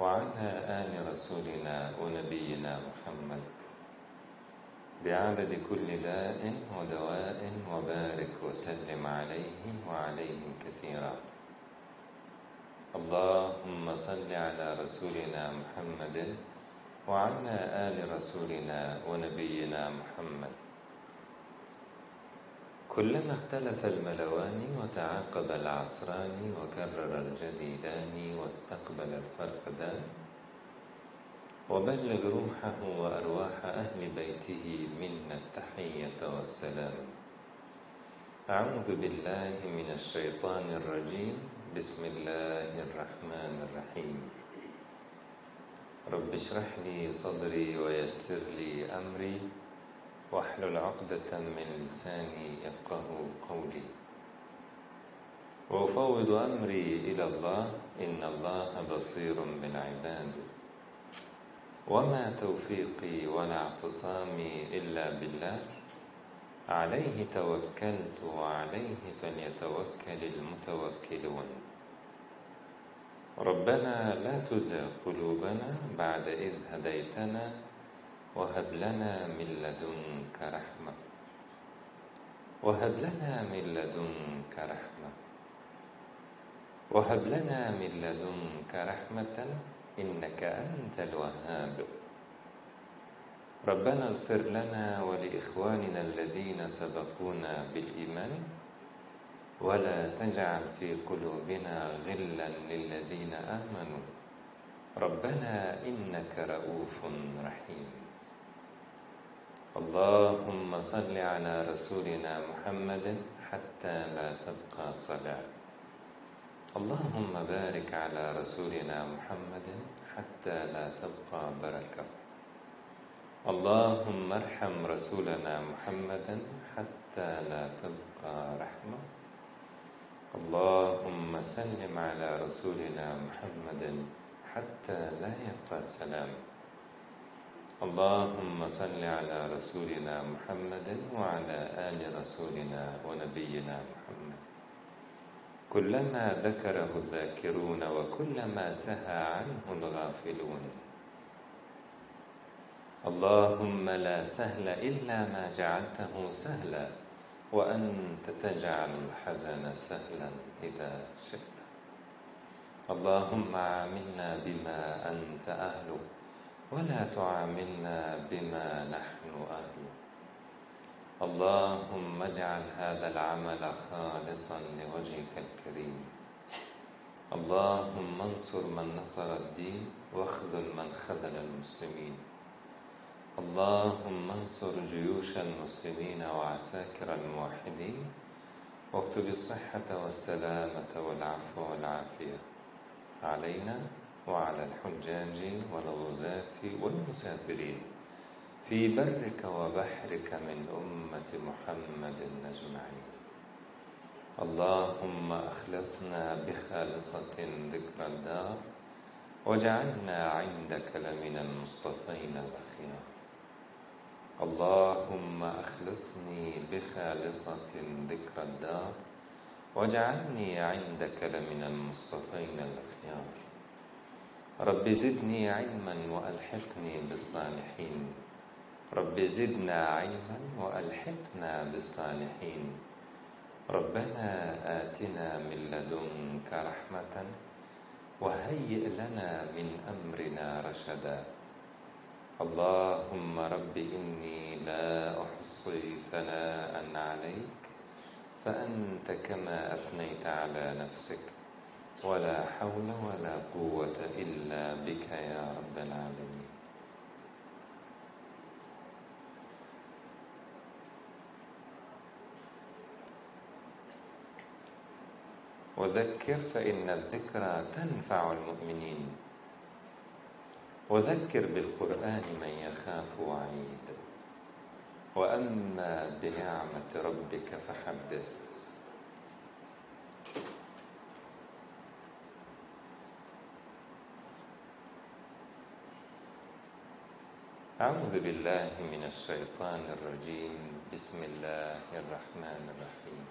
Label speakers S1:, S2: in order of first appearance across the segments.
S1: وعلى آل رسولنا ونبينا محمد. بعدد كل داء ودواء وبارك وسلم عليه وعليهم كثيرا. اللهم صل على رسولنا محمد وعلى آل رسولنا ونبينا محمد. كلما اختلف الملوان وتعاقب العصران وكرر الجديدان واستقبل الفرقدان وبلغ روحه وأرواح أهل بيته منا التحية والسلام. أعوذ بالله من الشيطان الرجيم. بسم الله الرحمن الرحيم. رب اشرح لي صدري ويسر لي أمري. واحلل عقدة من لساني يفقه قولي. وأفوض أمري إلى الله إن الله بصير بالعباد. وما توفيقي ولا اعتصامي إلا بالله. عليه توكلت وعليه فليتوكل المتوكلون. ربنا لا تزغ قلوبنا بعد إذ هديتنا وهب لنا من لدنك رحمة. وهب لنا من لدنك رحمة. وهب لنا من لدنك رحمة إنك أنت الوهاب. ربنا اغفر لنا ولإخواننا الذين سبقونا بالإيمان. ولا تجعل في قلوبنا غلا للذين آمنوا. ربنا إنك رؤوف رحيم. اللهم صل على رسولنا محمد حتى لا تبقى صلاة. اللهم بارك على رسولنا محمد حتى لا تبقى بركة. اللهم ارحم رسولنا محمدا حتى لا تبقى رحمة. اللهم سلم على رسولنا محمد حتى لا يبقى سلام. اللهم صل على رسولنا محمد وعلى آل رسولنا ونبينا محمد. كلما ذكره الذاكرون وكلما سهى عنه الغافلون. اللهم لا سهل إلا ما جعلته سهلا وأنت تجعل الحزن سهلا إذا شئت. اللهم عاملنا بما أنت أهله ولا تعاملنا بما نحن أهله اللهم اجعل هذا العمل خالصا لوجهك الكريم. اللهم انصر من نصر الدين واخذل من خذل المسلمين. اللهم انصر جيوش المسلمين وعساكر الموحدين. واكتب الصحة والسلامة والعفو والعافية. علينا وعلى الحجاج والغزاة والمسافرين. في برك وبحرك من أمة محمد أجمعين. اللهم أخلصنا بخالصة ذكر الدار واجعلنا عندك لمن المصطفين الأخيار. اللهم أخلصني بخالصة ذكر الدار واجعلني عندك لمن المصطفين الأخيار. رب زدني علما وألحقني بالصالحين. رب زدنا علما وألحقنا بالصالحين. ربنا آتنا من لدنك رحمة وهيئ لنا من أمرنا رشدا. اللهم رب إني لا أحصي ثناء عليك فأنت كما أثنيت على نفسك. ولا حول ولا قوة إلا بك يا رب العالمين. وذكر فإن الذكرى تنفع المؤمنين. وذكر بالقرآن من يخاف وعيد. وأما بنعمة ربك فحدث. أعوذ بالله من الشيطان الرجيم بسم الله الرحمن الرحيم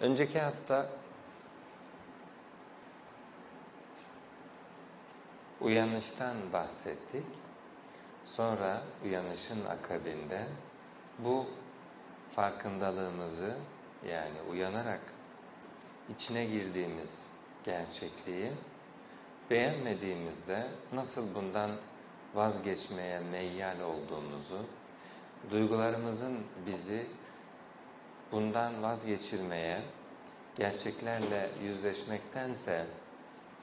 S1: Önceki hafta uyanıştan bahsettik. Sonra uyanışın akabinde bu farkındalığımızı yani uyanarak içine girdiğimiz gerçekliği beğenmediğimizde nasıl bundan vazgeçmeye meyyal olduğumuzu, duygularımızın bizi bundan vazgeçirmeye, gerçeklerle yüzleşmektense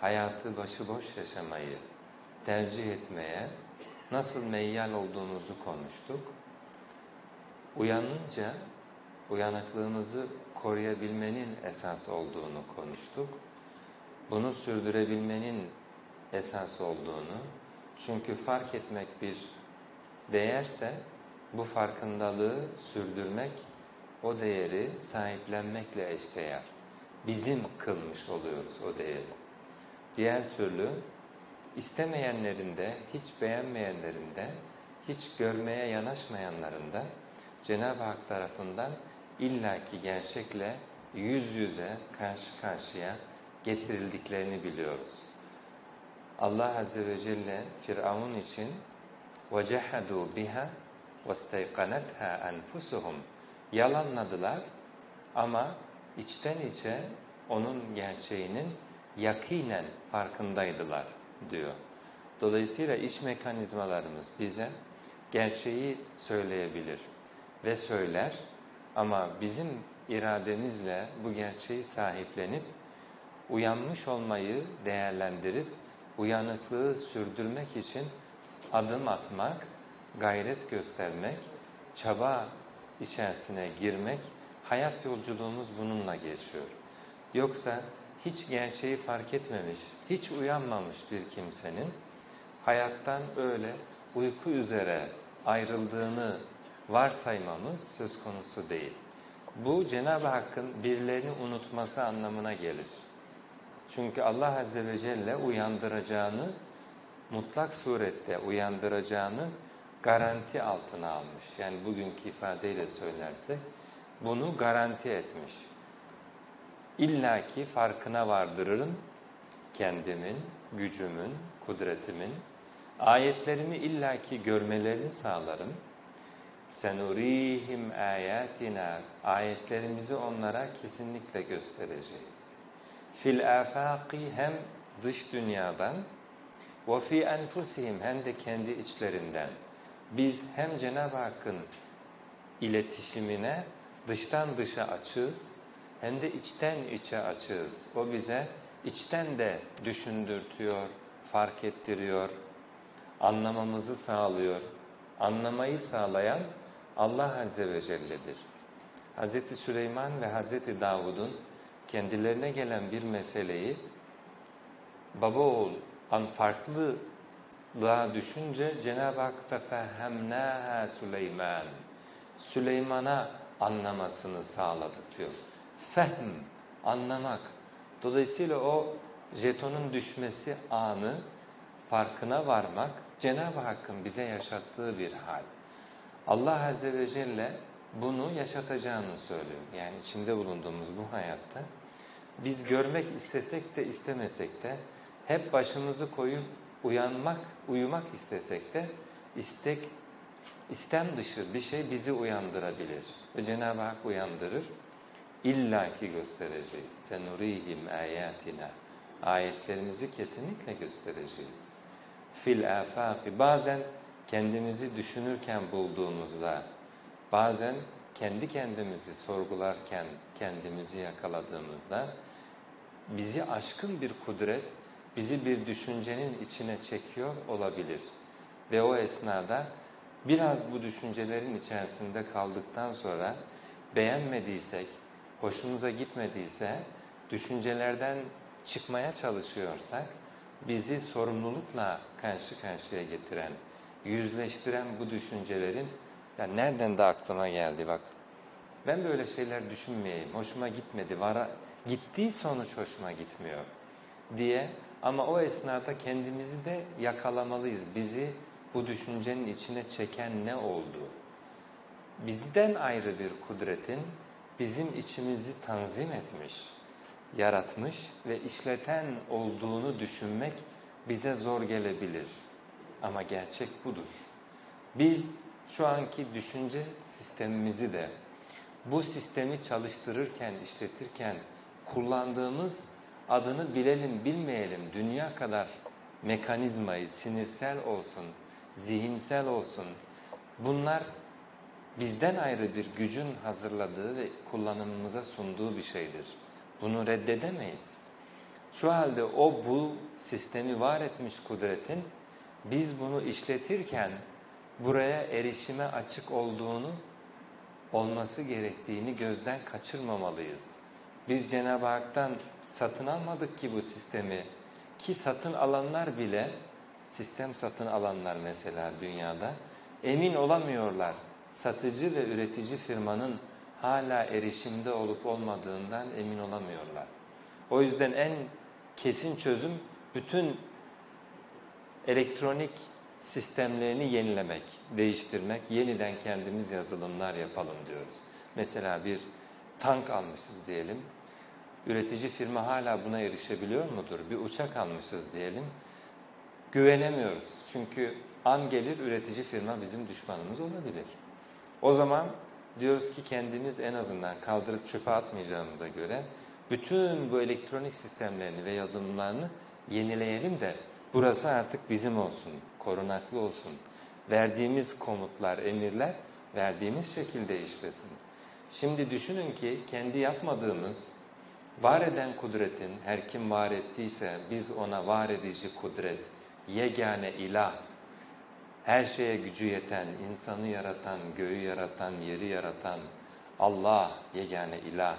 S1: hayatı başıboş yaşamayı tercih etmeye nasıl meyyal olduğumuzu konuştuk. Uyanınca uyanıklığımızı koruyabilmenin esas olduğunu konuştuk. Bunu sürdürebilmenin esas olduğunu, çünkü fark etmek bir değerse bu farkındalığı sürdürmek o değeri sahiplenmekle eşdeğer. Bizim kılmış oluyoruz o değeri. Diğer türlü istemeyenlerin de, hiç beğenmeyenlerin de, hiç görmeye yanaşmayanların da Cenab-ı Hak tarafından illaki gerçekle yüz yüze, karşı karşıya getirildiklerini biliyoruz. Allah Azze ve Celle Firavun için وَجَحَدُوا بِهَا وَاسْتَيْقَنَتْهَا أَنْفُسُهُمْ Yalanladılar ama içten içe onun gerçeğinin yakinen farkındaydılar diyor. Dolayısıyla iç mekanizmalarımız bize gerçeği söyleyebilir ve söyler ama bizim irademizle bu gerçeği sahiplenip uyanmış olmayı değerlendirip uyanıklığı sürdürmek için adım atmak, gayret göstermek, çaba içerisine girmek, hayat yolculuğumuz bununla geçiyor. Yoksa hiç gerçeği fark etmemiş, hiç uyanmamış bir kimsenin hayattan öyle uyku üzere ayrıldığını varsaymamız söz konusu değil. Bu Cenab-ı Hakk'ın birilerini unutması anlamına gelir. Çünkü Allah Azze ve Celle uyandıracağını, mutlak surette uyandıracağını garanti altına almış. Yani bugünkü ifadeyle söylersek bunu garanti etmiş. İlla ki farkına vardırırım kendimin, gücümün, kudretimin. Ayetlerimi illaki görmelerini sağlarım. Senurihim ayatina ayetlerimizi onlara kesinlikle göstereceğiz. Fil afaqi hem dış dünyadan ve fi enfusihim hem de kendi içlerinden. Biz hem Cenab-ı Hakk'ın iletişimine dıştan dışa açığız hem de içten içe açığız. O bize içten de düşündürtüyor, fark ettiriyor, anlamamızı sağlıyor. Anlamayı sağlayan Allah Azze ve Celle'dir. Hz. Süleyman ve Hz. Davud'un kendilerine gelen bir meseleyi baba oğul an farklı daha düşünce Cenab-ı Hak fefehemnâhâ Süleyman. Süleyman'a anlamasını sağladık diyor. Fehm, anlamak. Dolayısıyla o jetonun düşmesi anı farkına varmak Cenab-ı Hakk'ın bize yaşattığı bir hal. Allah Azze ve Celle bunu yaşatacağını söylüyor. Yani içinde bulunduğumuz bu hayatta biz görmek istesek de istemesek de hep başımızı koyup uyanmak, uyumak istesek de istek, istem dışı bir şey bizi uyandırabilir. Ve Cenab-ı Hak uyandırır. İlla ki göstereceğiz. Senurihim ayatina. Ayetlerimizi kesinlikle göstereceğiz. Fil afaki. Bazen kendimizi düşünürken bulduğumuzda, bazen kendi kendimizi sorgularken kendimizi yakaladığımızda bizi aşkın bir kudret, bizi bir düşüncenin içine çekiyor olabilir. Ve o esnada biraz bu düşüncelerin içerisinde kaldıktan sonra beğenmediysek, hoşumuza gitmediyse düşüncelerden çıkmaya çalışıyorsak bizi sorumlulukla karşı karşıya getiren, yüzleştiren bu düşüncelerin ya nereden de aklıma geldi bak. Ben böyle şeyler düşünmeyeyim, hoşuma gitmedi, vara, gittiği sonuç hoşuma gitmiyor diye ama o esnada kendimizi de yakalamalıyız. Bizi bu düşüncenin içine çeken ne oldu? Bizden ayrı bir kudretin bizim içimizi tanzim etmiş, yaratmış ve işleten olduğunu düşünmek bize zor gelebilir. Ama gerçek budur. Biz şu anki düşünce sistemimizi de bu sistemi çalıştırırken, işletirken kullandığımız adını bilelim bilmeyelim dünya kadar mekanizmayı sinirsel olsun, zihinsel olsun bunlar bizden ayrı bir gücün hazırladığı ve kullanımımıza sunduğu bir şeydir. Bunu reddedemeyiz. Şu halde o bu sistemi var etmiş kudretin biz bunu işletirken buraya erişime açık olduğunu olması gerektiğini gözden kaçırmamalıyız. Biz Cenab-ı Hak'tan satın almadık ki bu sistemi ki satın alanlar bile sistem satın alanlar mesela dünyada emin olamıyorlar. Satıcı ve üretici firmanın hala erişimde olup olmadığından emin olamıyorlar. O yüzden en kesin çözüm bütün elektronik sistemlerini yenilemek, değiştirmek, yeniden kendimiz yazılımlar yapalım diyoruz. Mesela bir tank almışız diyelim. Üretici firma hala buna erişebiliyor mudur? Bir uçak almışız diyelim. Güvenemiyoruz. Çünkü an gelir üretici firma bizim düşmanımız olabilir. O zaman diyoruz ki kendimiz en azından kaldırıp çöpe atmayacağımıza göre bütün bu elektronik sistemlerini ve yazılımlarını yenileyelim de burası artık bizim olsun, korunaklı olsun. Verdiğimiz komutlar, emirler verdiğimiz şekilde işlesin. Şimdi düşünün ki kendi yapmadığımız var eden kudretin her kim var ettiyse biz ona var edici kudret, yegane ilah, her şeye gücü yeten, insanı yaratan, göğü yaratan, yeri yaratan Allah, yegane ilah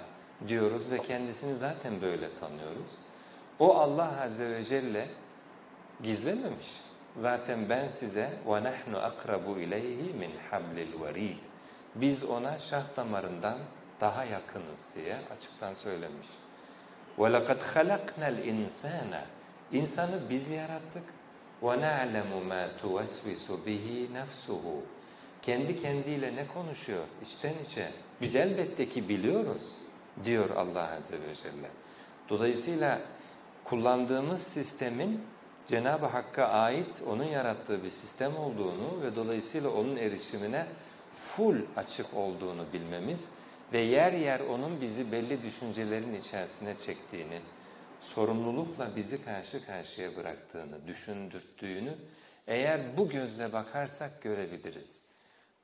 S1: diyoruz ve kendisini zaten böyle tanıyoruz. O Allah Azze ve Celle gizlememiş. Zaten ben size وَنَحْنُ أَقْرَبُ اِلَيْهِ مِنْ حَبْلِ الْوَرِيدِ Biz ona şah damarından daha yakınız diye açıktan söylemiş. وَلَقَدْ خَلَقْنَا الْاِنْسَانَ İnsanı biz yarattık. وَنَعْلَمُ مَا تُوَسْوِسُ بِهِ نَفْسُهُ Kendi kendiyle ne konuşuyor içten içe? Biz elbette ki biliyoruz diyor Allah Azze ve Celle. Dolayısıyla kullandığımız sistemin Cenab-ı Hakk'a ait onun yarattığı bir sistem olduğunu ve dolayısıyla onun erişimine full açık olduğunu bilmemiz ve yer yer onun bizi belli düşüncelerin içerisine çektiğini, sorumlulukla bizi karşı karşıya bıraktığını, düşündürttüğünü eğer bu gözle bakarsak görebiliriz.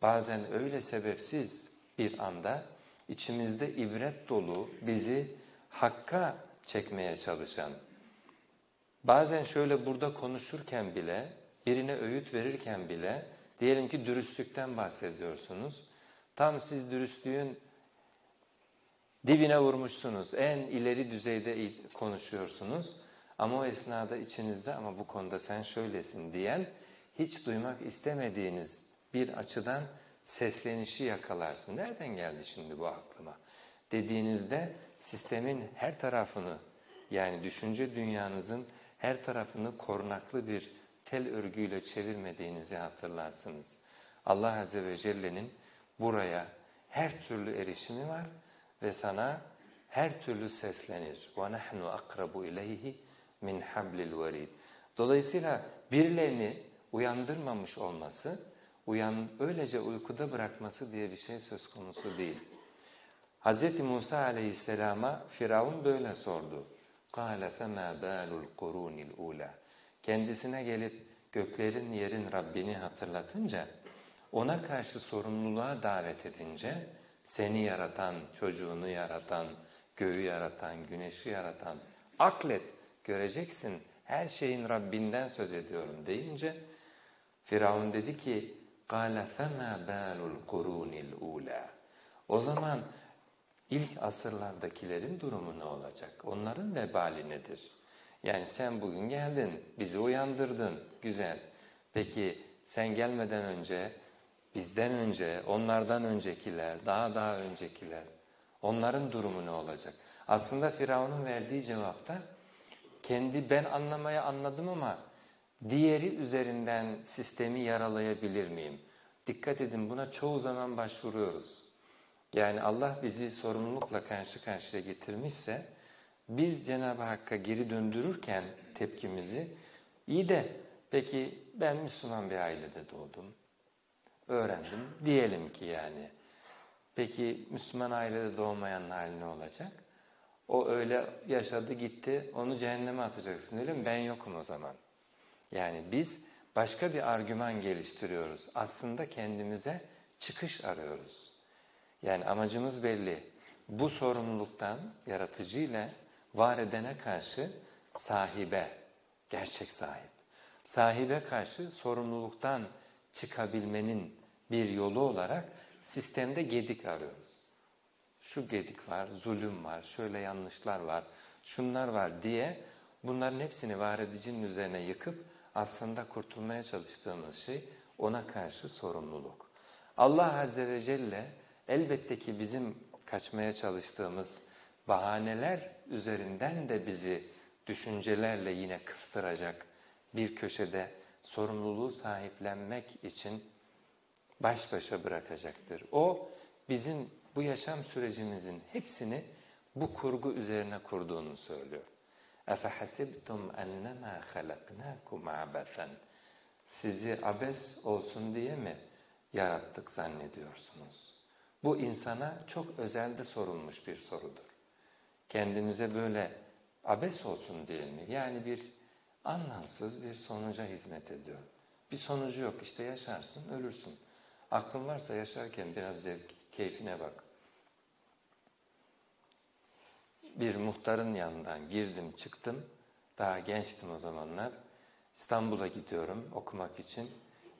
S1: Bazen öyle sebepsiz bir anda içimizde ibret dolu bizi Hakk'a çekmeye çalışan, bazen şöyle burada konuşurken bile, birine öğüt verirken bile, diyelim ki dürüstlükten bahsediyorsunuz. Tam siz dürüstlüğün dibine vurmuşsunuz, en ileri düzeyde konuşuyorsunuz. Ama o esnada içinizde ama bu konuda sen şöylesin diyen, hiç duymak istemediğiniz bir açıdan seslenişi yakalarsın. Nereden geldi şimdi bu aklıma? Dediğinizde sistemin her tarafını yani düşünce dünyanızın her tarafını korunaklı bir tel örgüyle çevirmediğinizi hatırlarsınız. Allah Azze ve Celle'nin buraya her türlü erişimi var ve sana her türlü seslenir. وَنَحْنُ أَقْرَبُ اِلَيْهِ مِنْ حَبْلِ الْوَرِيدِ Dolayısıyla birilerini uyandırmamış olması, uyan, öylece uykuda bırakması diye bir şey söz konusu değil. Hz. Musa aleyhisselama Firavun böyle sordu. قَالَ فَمَا بَالُ الْقُرُونِ الْعُولَى Kendisine gelip göklerin yerin Rabbini hatırlatınca, ona karşı sorumluluğa davet edince, seni yaratan, çocuğunu yaratan, göğü yaratan, güneşi yaratan, aklet, göreceksin her şeyin Rabbinden söz ediyorum deyince, Firavun dedi ki, قَالَ فَمَا بَالُ الْقُرُونِ الْعُولَى O zaman ilk asırlardakilerin durumu ne olacak? Onların vebali nedir? Yani sen bugün geldin, bizi uyandırdın, güzel. Peki sen gelmeden önce, bizden önce, onlardan öncekiler, daha daha öncekiler, onların durumu ne olacak? Aslında Firavun'un verdiği cevapta kendi ben anlamaya anladım ama diğeri üzerinden sistemi yaralayabilir miyim? Dikkat edin buna çoğu zaman başvuruyoruz. Yani Allah bizi sorumlulukla karşı karşıya getirmişse biz Cenab-ı Hakk'a geri döndürürken tepkimizi iyi de peki ben Müslüman bir ailede doğdum, öğrendim diyelim ki yani. Peki Müslüman ailede doğmayanın hali ne olacak? O öyle yaşadı gitti onu cehenneme atacaksın öyle mi? Ben yokum o zaman. Yani biz başka bir argüman geliştiriyoruz. Aslında kendimize çıkış arıyoruz. Yani amacımız belli. Bu sorumluluktan yaratıcı ile var edene karşı sahibe, gerçek sahip. Sahibe karşı sorumluluktan çıkabilmenin bir yolu olarak sistemde gedik arıyoruz. Şu gedik var, zulüm var, şöyle yanlışlar var, şunlar var diye bunların hepsini var edicinin üzerine yıkıp aslında kurtulmaya çalıştığımız şey ona karşı sorumluluk. Allah Azze ve Celle elbette ki bizim kaçmaya çalıştığımız bahaneler üzerinden de bizi düşüncelerle yine kıstıracak bir köşede sorumluluğu sahiplenmek için baş başa bırakacaktır. O bizim bu yaşam sürecimizin hepsini bu kurgu üzerine kurduğunu söylüyor. اَفَحَسِبْتُمْ اَنَّمَا خَلَقْنَاكُمْ عَبَثًا Sizi abes olsun diye mi yarattık zannediyorsunuz? Bu insana çok özelde sorulmuş bir sorudur. Kendimize böyle abes olsun diye mi? Yani bir anlamsız bir sonuca hizmet ediyor. Bir sonucu yok işte yaşarsın, ölürsün. Aklın varsa yaşarken biraz zevk, keyfine bak. Bir muhtarın yanından girdim çıktım. Daha gençtim o zamanlar. İstanbul'a gidiyorum okumak için.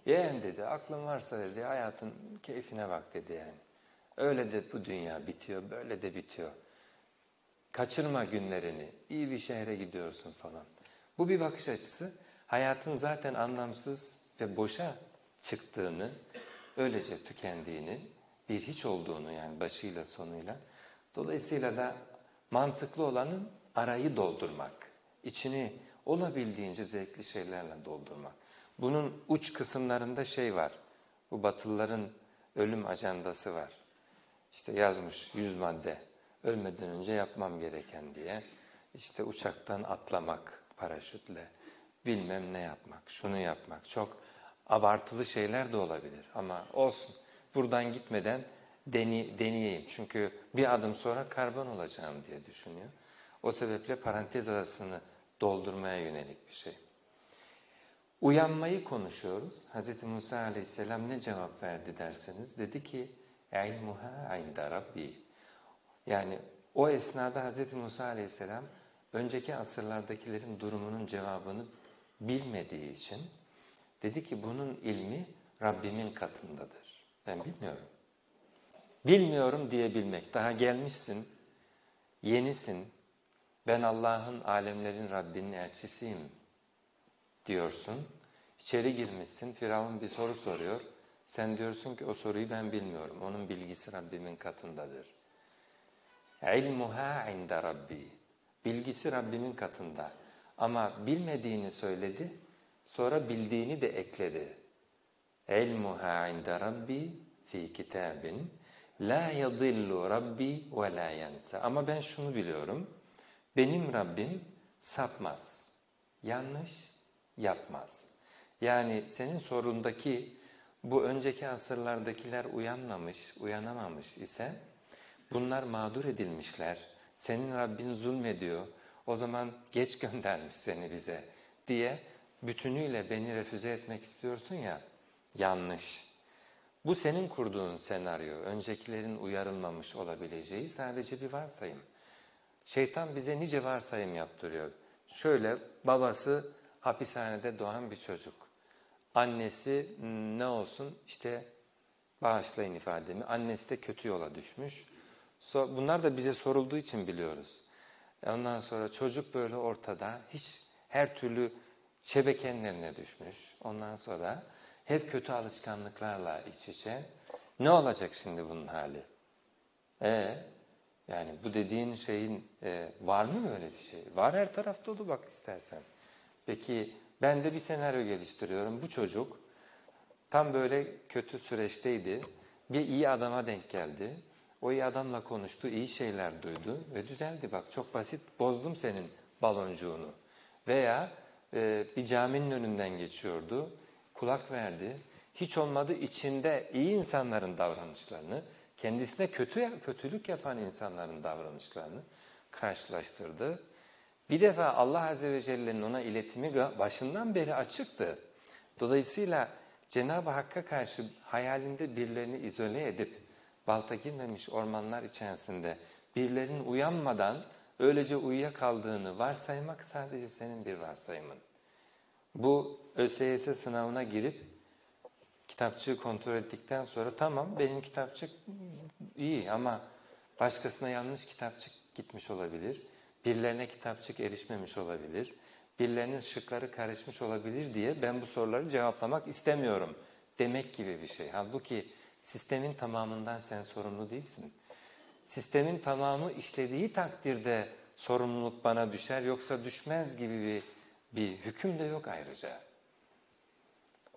S1: Yeğen dedi aklın varsa dedi hayatın keyfine bak dedi yani. Öyle de bu dünya bitiyor, böyle de bitiyor. Kaçırma günlerini, iyi bir şehre gidiyorsun falan. Bu bir bakış açısı. Hayatın zaten anlamsız ve boşa çıktığını, öylece tükendiğini, bir hiç olduğunu yani başıyla sonuyla. Dolayısıyla da mantıklı olanın arayı doldurmak, içini olabildiğince zevkli şeylerle doldurmak. Bunun uç kısımlarında şey var, bu batılıların ölüm ajandası var. İşte yazmış yüz madde, ölmeden önce yapmam gereken diye. İşte uçaktan atlamak paraşütle, bilmem ne yapmak, şunu yapmak. Çok abartılı şeyler de olabilir ama olsun. Buradan gitmeden deni, deneyeyim. Çünkü bir adım sonra karbon olacağım diye düşünüyor. O sebeple parantez arasını doldurmaya yönelik bir şey. Uyanmayı konuşuyoruz. Hz. Musa aleyhisselam ne cevap verdi derseniz dedi ki ilmuha inde rabbi. Yani o esnada Hz. Musa aleyhisselam önceki asırlardakilerin durumunun cevabını bilmediği için dedi ki bunun ilmi Rabbimin katındadır. Ben bilmiyorum. Bilmiyorum diyebilmek. Daha gelmişsin, yenisin. Ben Allah'ın alemlerin Rabbinin elçisiyim diyorsun. İçeri girmişsin, Firavun bir soru soruyor. Sen diyorsun ki o soruyu ben bilmiyorum. Onun bilgisi Rabbimin katındadır. İlmuha inde Rabbi. Bilgisi Rabbimin katında. Ama bilmediğini söyledi, sonra bildiğini de ekledi. İlmuha inde Rabbi fi kitabin la yadillu Rabbi ve la yensa. Ama ben şunu biliyorum. Benim Rabbim sapmaz. Yanlış yapmaz. Yani senin sorundaki bu önceki asırlardakiler uyanmamış, uyanamamış ise bunlar mağdur edilmişler. Senin Rabbin zulmediyor. O zaman geç göndermiş seni bize diye bütünüyle beni refüze etmek istiyorsun ya yanlış. Bu senin kurduğun senaryo. Öncekilerin uyarılmamış olabileceği sadece bir varsayım. Şeytan bize nice varsayım yaptırıyor. Şöyle babası hapishanede doğan bir çocuk. Annesi ne olsun işte bağışlayın ifademi annesi de kötü yola düşmüş. Bunlar da bize sorulduğu için biliyoruz. E, ondan sonra çocuk böyle ortada hiç her türlü şebekenin eline düşmüş. Ondan sonra hep kötü alışkanlıklarla iç içe. Ne olacak şimdi bunun hali? E yani bu dediğin şeyin e, var mı öyle bir şey? Var her tarafta dolu bak istersen. Peki ben de bir senaryo geliştiriyorum. Bu çocuk tam böyle kötü süreçteydi. Bir iyi adama denk geldi. O iyi adamla konuştu, iyi şeyler duydu ve düzeldi. Bak çok basit, bozdum senin baloncuğunu. Veya e, bir caminin önünden geçiyordu, kulak verdi. Hiç olmadı içinde iyi insanların davranışlarını, kendisine kötü kötülük yapan insanların davranışlarını karşılaştırdı. Bir defa Allah Azze ve Celle'nin ona iletimi başından beri açıktı. Dolayısıyla Cenab-ı Hakk'a karşı hayalinde birilerini izole edip balta girmemiş ormanlar içerisinde birilerinin uyanmadan öylece uyuyakaldığını varsaymak sadece senin bir varsayımın. Bu ÖSYS sınavına girip kitapçığı kontrol ettikten sonra tamam benim kitapçık iyi ama başkasına yanlış kitapçık gitmiş olabilir. Birilerine kitapçık erişmemiş olabilir. Birilerinin şıkları karışmış olabilir diye ben bu soruları cevaplamak istemiyorum demek gibi bir şey. Halbuki sistemin tamamından sen sorumlu değilsin. Sistemin tamamı işlediği takdirde sorumluluk bana düşer yoksa düşmez gibi bir, bir hüküm de yok ayrıca.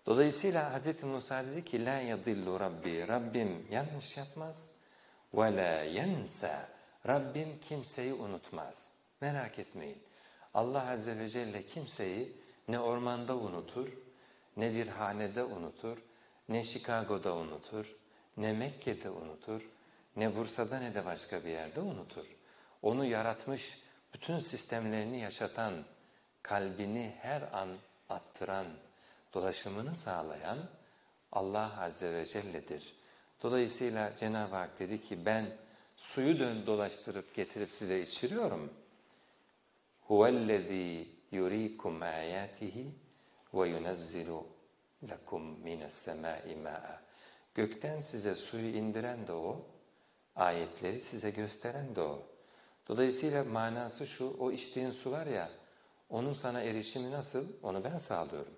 S1: Dolayısıyla Hz. Musa dedi ki la yadillu Rabbi Rabbim yanlış yapmaz ve la yensa Rabbim kimseyi unutmaz. Merak etmeyin. Allah Azze ve Celle kimseyi ne ormanda unutur, ne bir hanede unutur, ne Chicago'da unutur, ne Mekke'de unutur, ne Bursa'da ne de başka bir yerde unutur. Onu yaratmış, bütün sistemlerini yaşatan, kalbini her an attıran, dolaşımını sağlayan Allah Azze ve Celle'dir. Dolayısıyla Cenab-ı Hak dedi ki ben suyu dön dolaştırıp getirip size içiriyorum. Huvellezî yurikum âyâtihi ve yunezzilu lekum mines semâi mâ'a. Gökten size suyu indiren de o, ayetleri size gösteren de o. Dolayısıyla manası şu, o içtiğin su var ya, onun sana erişimi nasıl? Onu ben sağlıyorum.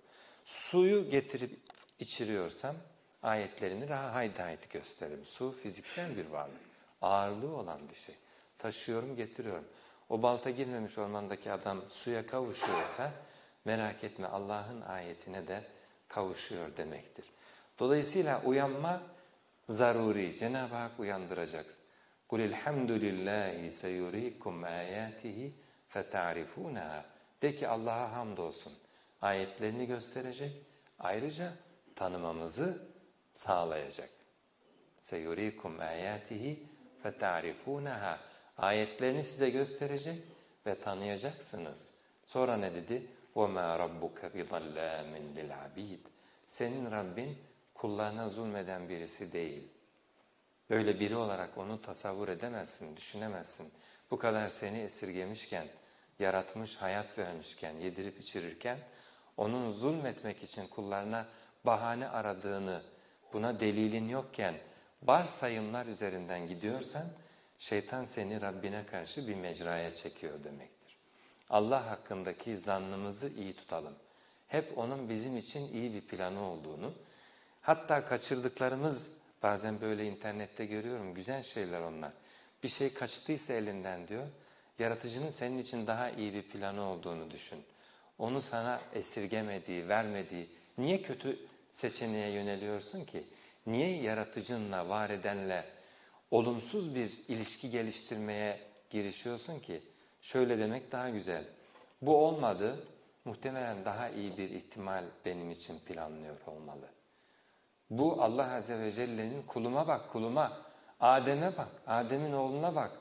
S1: Suyu getirip içiriyorsam ayetlerini haydi haydi gösteririm. Su fiziksel bir varlık, ağırlığı olan bir şey. Taşıyorum, getiriyorum. O balta girmemiş ormandaki adam suya kavuşuyorsa merak etme Allah'ın ayetine de kavuşuyor demektir. Dolayısıyla uyanma zaruri. Cenab-ı Hak uyandıracak. قُلِ الْحَمْدُ لِلّٰهِ سَيُرِيكُمْ آيَاتِهِ فَتَعْرِفُونَهَا De ki Allah'a hamdolsun. Ayetlerini gösterecek. Ayrıca tanımamızı sağlayacak. سَيُرِيكُمْ آيَاتِهِ فَتَعْرِفُونَهَا Ayetlerini size gösterecek ve tanıyacaksınız. Sonra ne dedi? وَمَا رَبُّكَ بِظَلَّامٍ لِلْعَبِيدِ Senin Rabbin kullarına zulmeden birisi değil. Böyle biri olarak onu tasavvur edemezsin, düşünemezsin. Bu kadar seni esirgemişken, yaratmış, hayat vermişken, yedirip içirirken, onun zulmetmek için kullarına bahane aradığını, buna delilin yokken, varsayımlar üzerinden gidiyorsan, şeytan seni Rabbine karşı bir mecraya çekiyor demektir. Allah hakkındaki zannımızı iyi tutalım. Hep onun bizim için iyi bir planı olduğunu, Hatta kaçırdıklarımız bazen böyle internette görüyorum güzel şeyler onlar. Bir şey kaçtıysa elinden diyor, yaratıcının senin için daha iyi bir planı olduğunu düşün. Onu sana esirgemediği, vermediği, niye kötü seçeneğe yöneliyorsun ki? Niye yaratıcınla, var edenle olumsuz bir ilişki geliştirmeye girişiyorsun ki? Şöyle demek daha güzel. Bu olmadı, muhtemelen daha iyi bir ihtimal benim için planlıyor olmalı. Bu Allah Azze ve Celle'nin kuluma bak kuluma, Adem'e bak, Adem'in oğluna bak.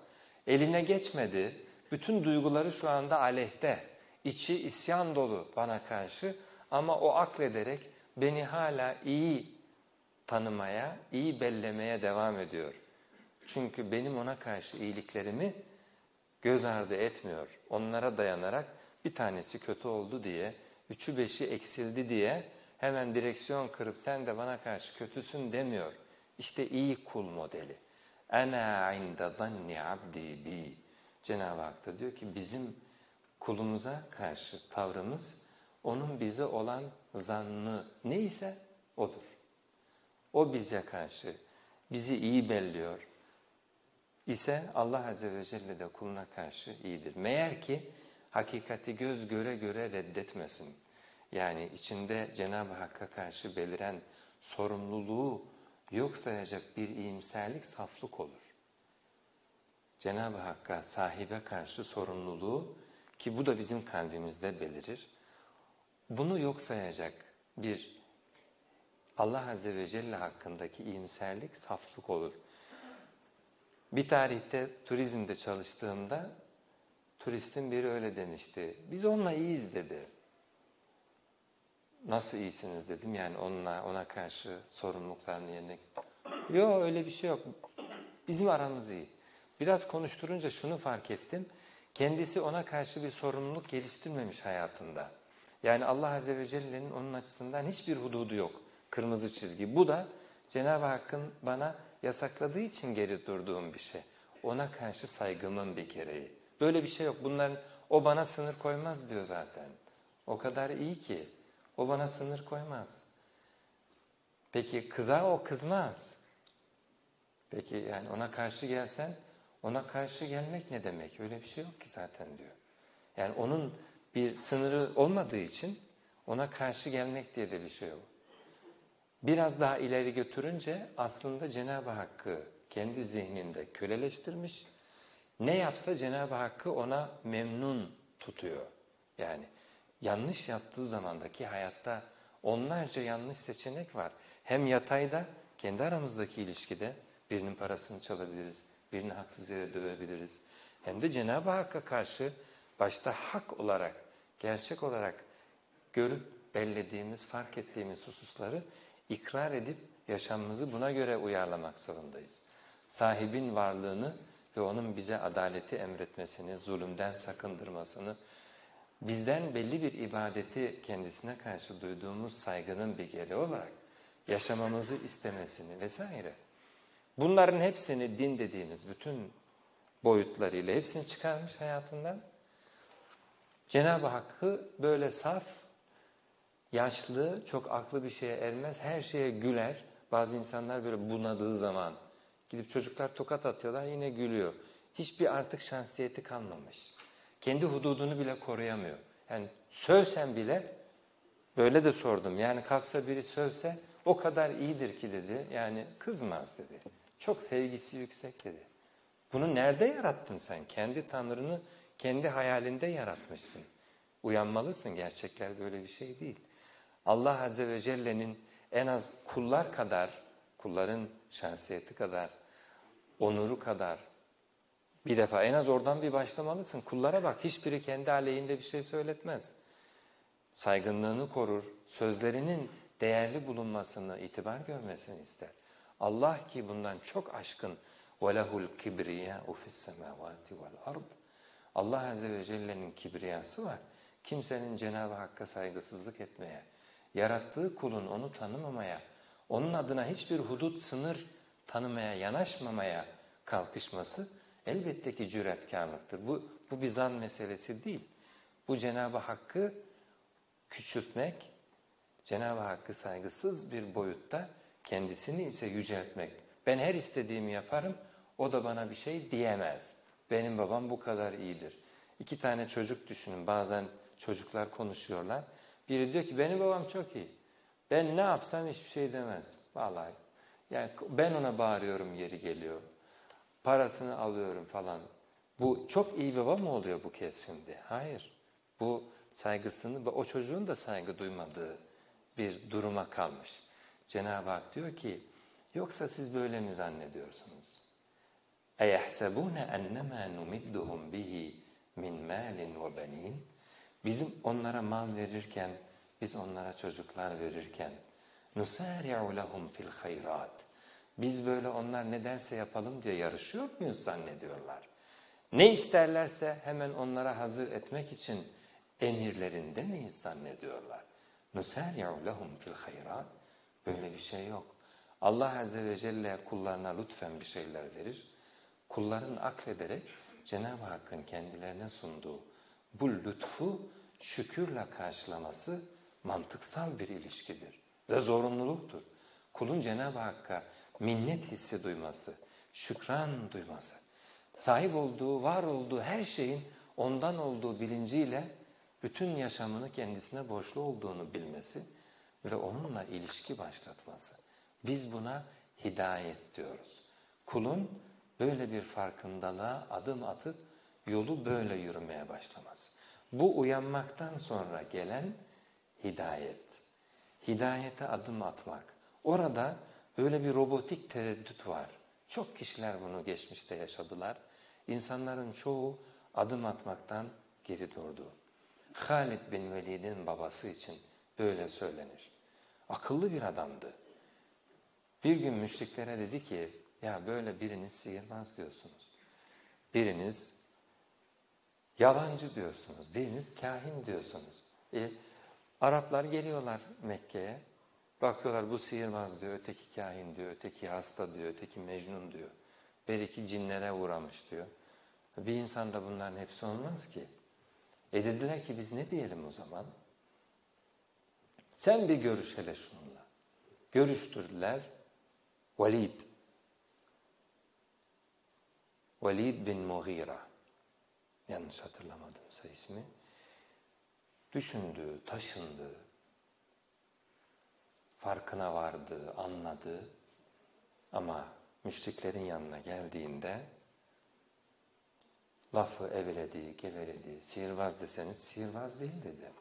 S1: Eline geçmedi, bütün duyguları şu anda aleyhte, içi isyan dolu bana karşı ama o aklederek beni hala iyi tanımaya, iyi bellemeye devam ediyor. Çünkü benim ona karşı iyiliklerimi göz ardı etmiyor. Onlara dayanarak bir tanesi kötü oldu diye, üçü beşi eksildi diye hemen direksiyon kırıp sen de bana karşı kötüsün demiyor. İşte iyi kul modeli. Ana inde zanni abdi bi. Cenab-ı Hak da diyor ki bizim kulumuza karşı tavrımız onun bize olan zannı neyse odur. O bize karşı bizi iyi belliyor ise Allah Azze ve Celle de kuluna karşı iyidir. Meğer ki hakikati göz göre göre reddetmesin. Yani içinde Cenab-ı Hakk'a karşı beliren sorumluluğu yok sayacak bir iyimserlik saflık olur. Cenab-ı Hakk'a sahibe karşı sorumluluğu ki bu da bizim kalbimizde belirir. Bunu yok sayacak bir Allah Azze ve Celle hakkındaki iyimserlik saflık olur. Bir tarihte turizmde çalıştığımda turistin biri öyle demişti. Biz onunla iyiyiz dedi. Nasıl iyisiniz dedim yani onunla ona karşı sorumluluklarını yerine Yok öyle bir şey yok. Bizim aramız iyi. Biraz konuşturunca şunu fark ettim. Kendisi ona karşı bir sorumluluk geliştirmemiş hayatında. Yani Allah Azze ve Celle'nin onun açısından hiçbir hududu yok. Kırmızı çizgi. Bu da Cenab-ı Hakk'ın bana yasakladığı için geri durduğum bir şey. Ona karşı saygımın bir gereği. Böyle bir şey yok. Bunların o bana sınır koymaz diyor zaten. O kadar iyi ki. O bana sınır koymaz. Peki kıza o kızmaz. Peki yani ona karşı gelsen ona karşı gelmek ne demek? Öyle bir şey yok ki zaten diyor. Yani onun bir sınırı olmadığı için ona karşı gelmek diye de bir şey yok. Biraz daha ileri götürünce aslında Cenab-ı Hakk'ı kendi zihninde köleleştirmiş. Ne yapsa Cenab-ı Hakk'ı ona memnun tutuyor. Yani yanlış yaptığı zamandaki hayatta onlarca yanlış seçenek var. Hem yatayda kendi aramızdaki ilişkide birinin parasını çalabiliriz, birini haksız yere dövebiliriz. Hem de Cenab-ı Hakk'a karşı başta hak olarak, gerçek olarak görüp bellediğimiz, fark ettiğimiz hususları ikrar edip yaşamımızı buna göre uyarlamak zorundayız. Sahibin varlığını ve onun bize adaleti emretmesini, zulümden sakındırmasını, bizden belli bir ibadeti kendisine karşı duyduğumuz saygının bir gereği olarak yaşamamızı istemesini vesaire. Bunların hepsini din dediğimiz bütün boyutlarıyla hepsini çıkarmış hayatından. Cenab-ı Hakk'ı böyle saf, yaşlı, çok aklı bir şeye ermez, her şeye güler. Bazı insanlar böyle bunadığı zaman gidip çocuklar tokat atıyorlar yine gülüyor. Hiçbir artık şansiyeti kalmamış. Kendi hududunu bile koruyamıyor. Yani sövsen bile böyle de sordum. Yani kalksa biri sövse o kadar iyidir ki dedi. Yani kızmaz dedi. Çok sevgisi yüksek dedi. Bunu nerede yarattın sen? Kendi Tanrını kendi hayalinde yaratmışsın. Uyanmalısın. Gerçekler böyle bir şey değil. Allah Azze ve Celle'nin en az kullar kadar, kulların şansiyeti kadar, onuru kadar, bir defa en az oradan bir başlamalısın. Kullara bak hiçbiri kendi aleyhinde bir şey söyletmez. Saygınlığını korur, sözlerinin değerli bulunmasını, itibar görmesini ister. Allah ki bundan çok aşkın وَلَهُ الْكِبْرِيَاءُ فِي السَّمَاوَاتِ وَالْأَرْضِ Allah Azze ve Celle'nin kibriyası var. Kimsenin Cenab-ı Hakk'a saygısızlık etmeye, yarattığı kulun onu tanımamaya, onun adına hiçbir hudut, sınır tanımaya, yanaşmamaya kalkışması elbette ki cüretkarlıktır. Bu, bu bir zan meselesi değil. Bu Cenab-ı Hakk'ı küçültmek, Cenab-ı Hakk'ı saygısız bir boyutta kendisini ise yüceltmek. Ben her istediğimi yaparım, o da bana bir şey diyemez. Benim babam bu kadar iyidir. İki tane çocuk düşünün, bazen çocuklar konuşuyorlar. Biri diyor ki benim babam çok iyi. Ben ne yapsam hiçbir şey demez. Vallahi. Yani ben ona bağırıyorum yeri geliyor Parasını alıyorum falan. Bu çok iyi baba mı oluyor bu kez şimdi? Hayır. Bu saygısını ve o çocuğun da saygı duymadığı bir duruma kalmış. Cenab-ı Hak diyor ki yoksa siz böyle mi zannediyorsunuz? اَيَحْسَبُونَ اَنَّمَا نُمِدُّهُمْ بِهِ مِنْ مَالٍ وَبَن۪ينَ Bizim onlara mal verirken, biz onlara çocuklar verirken نُسَارِعُ لَهُمْ فِي الْخَيْرَاتِ Biz böyle onlar ne derse yapalım diye yarışıyor muyuz zannediyorlar. Ne isterlerse hemen onlara hazır etmek için emirlerinde miyiz zannediyorlar. نُسَارِعُ لَهُمْ فِي الْخَيْرَاتِ Böyle bir şey yok. Allah Azze ve Celle kullarına lütfen bir şeyler verir. Kulların aklederek Cenab-ı Hakk'ın kendilerine sunduğu bu lütfu şükürle karşılaması mantıksal bir ilişkidir ve zorunluluktur. Kulun Cenab-ı Hakk'a minnet hissi duyması, şükran duyması, sahip olduğu, var olduğu her şeyin ondan olduğu bilinciyle bütün yaşamını kendisine borçlu olduğunu bilmesi ve onunla ilişki başlatması. Biz buna hidayet diyoruz. Kulun böyle bir farkındalığa adım atıp yolu böyle yürümeye başlaması. Bu uyanmaktan sonra gelen hidayet. Hidayete adım atmak. Orada böyle bir robotik tereddüt var. Çok kişiler bunu geçmişte yaşadılar. İnsanların çoğu adım atmaktan geri durdu. Halid bin Velid'in babası için böyle söylenir. Akıllı bir adamdı. Bir gün müşriklere dedi ki, ya böyle biriniz sihirbaz diyorsunuz. Biriniz yalancı diyorsunuz, biriniz kahin diyorsunuz. E, Araplar geliyorlar Mekke'ye, bakıyorlar bu sihirbaz diyor, öteki kahin diyor, öteki hasta diyor, öteki mecnun diyor. Belki cinlere uğramış diyor. Bir insanda bunların hepsi olmaz ki. E dediler ki biz ne diyelim o zaman? Sen bir görüş hele şununla. Görüştürdüler. Velid. Velid bin Mughira. Yanlış hatırlamadımsa ismi. Düşündü, taşındı. Farkına vardı, anladı. Ama müşriklerin yanına geldiğinde lafı eveledi, geveledi. Sihirbaz deseniz sihirbaz değil dedi.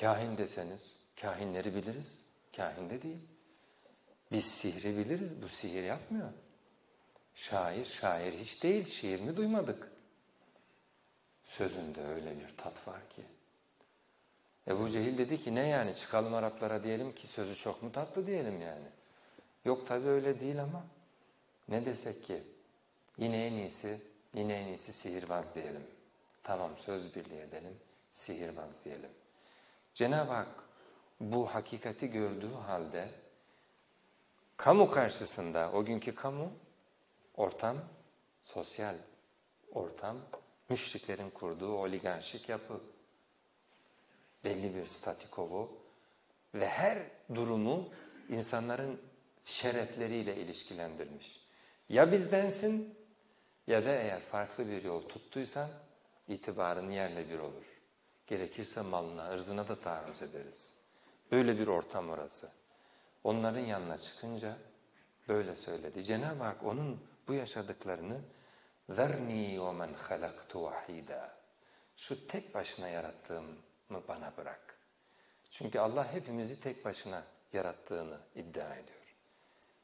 S1: Kahin deseniz kahinleri biliriz. Kahin de değil. Biz sihri biliriz. Bu sihir yapmıyor. Şair, şair hiç değil. Şiir mi duymadık? Sözünde öyle bir tat var ki. Ebu Cehil dedi ki ne yani çıkalım Araplara diyelim ki sözü çok mu tatlı diyelim yani. Yok tabii öyle değil ama ne desek ki yine en iyisi yine en iyisi sihirbaz diyelim. Tamam söz birliği edelim sihirbaz diyelim. Cenab-ı Hak bu hakikati gördüğü halde kamu karşısında o günkü kamu ortam sosyal ortam müşriklerin kurduğu oligarşik yapı belli bir statiko bu ve her durumu insanların şerefleriyle ilişkilendirmiş. Ya bizdensin ya da eğer farklı bir yol tuttuysan itibarın yerle bir olur. Gerekirse malına, ırzına da taarruz ederiz. Böyle bir ortam orası. Onların yanına çıkınca böyle söyledi. Cenab-ı Hak onun bu yaşadıklarını ذَرْنِي وَمَنْ خَلَقْتُ وَحِيدًا Şu tek başına yarattığımı bana bırak. Çünkü Allah hepimizi tek başına yarattığını iddia ediyor.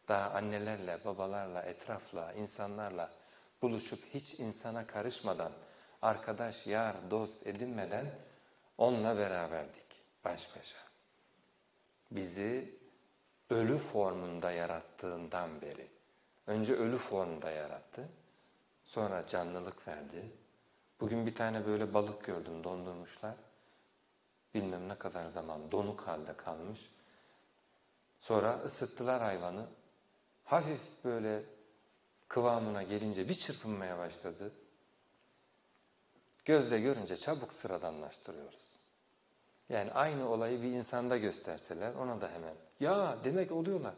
S1: Daha annelerle, babalarla, etrafla, insanlarla buluşup hiç insana karışmadan, arkadaş, yar, dost edinmeden onunla beraberdik baş başa. Bizi ölü formunda yarattığından beri, önce ölü formda yarattı, sonra canlılık verdi. Bugün bir tane böyle balık gördüm, dondurmuşlar. Bilmem ne kadar zaman donuk halde kalmış. Sonra ısıttılar hayvanı. Hafif böyle kıvamına gelince bir çırpınmaya başladı. Gözle görünce çabuk sıradanlaştırıyoruz. Yani aynı olayı bir insanda gösterseler ona da hemen ya demek oluyorlar.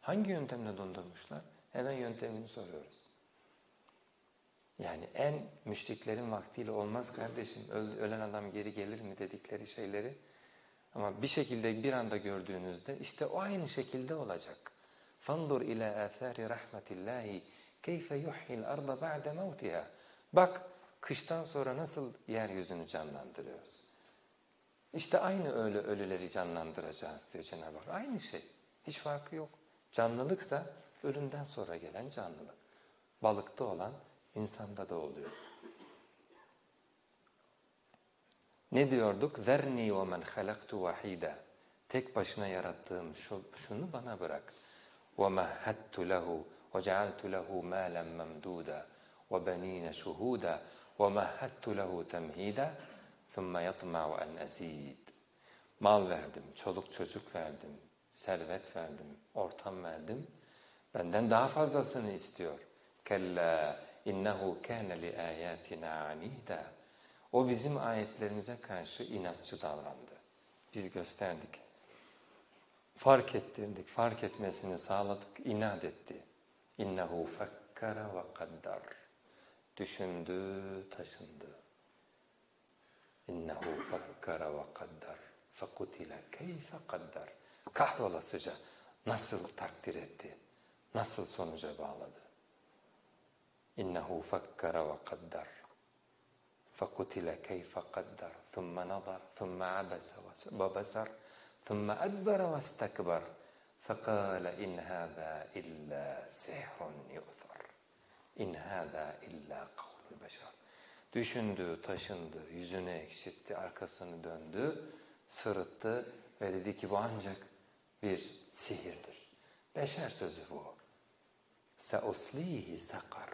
S1: Hangi yöntemle dondurmuşlar? Hemen yöntemini soruyoruz. Yani en müşriklerin vaktiyle olmaz kardeşim ölen adam geri gelir mi dedikleri şeyleri ama bir şekilde bir anda gördüğünüzde işte o aynı şekilde olacak. فَانْظُرْ اِلَى آثَارِ رَحْمَةِ اللّٰهِ كَيْفَ يُحْيِ الْأَرْضَ بَعْدَ مَوْتِهَا Bak kıştan sonra nasıl yeryüzünü canlandırıyoruz. İşte aynı öyle ölüleri canlandıracağız diyor Cenab-ı Hak. Aynı şey. Hiç farkı yok. Canlılıksa ölümden sonra gelen canlılık. Balıkta olan insanda da oluyor. Ne diyorduk? Verni ve men halaktu vahida. Tek başına yarattığım şunu bana bırak. Ve mehhettu lehu ve cealtu lehu malen memduda ve benine şuhuda ve mehhettu lehu temhida thumma yatma'u en ezid. Mal verdim, çoluk çocuk verdim, servet verdim, ortam verdim. Benden daha fazlasını istiyor. Kella innehu kana li ayatina anida. O bizim ayetlerimize karşı inatçı davrandı. Biz gösterdik. Fark ettirdik, fark etmesini sağladık, inat etti. İnnehu fekkara ve kaddar. Düşündü, taşındı. İnnehu fekkara ve kaddar. Fekutile keyfe kaddar. Kahrolasıca nasıl takdir etti, nasıl sonuca bağladı. İnnehu fekkara ve kaddar. فقتل كيف قدر ثم نظر ثم عبس وبسر ثم أدبر واستكبر فقال إن هذا إلا سحر يؤثر إن هذا إلا قول البشر Düşündü, taşındı, yüzünü ekşitti, arkasını döndü, sırıttı ve dedi ki bu ancak bir sihirdir. Beşer sözü bu. Seuslihi sakar.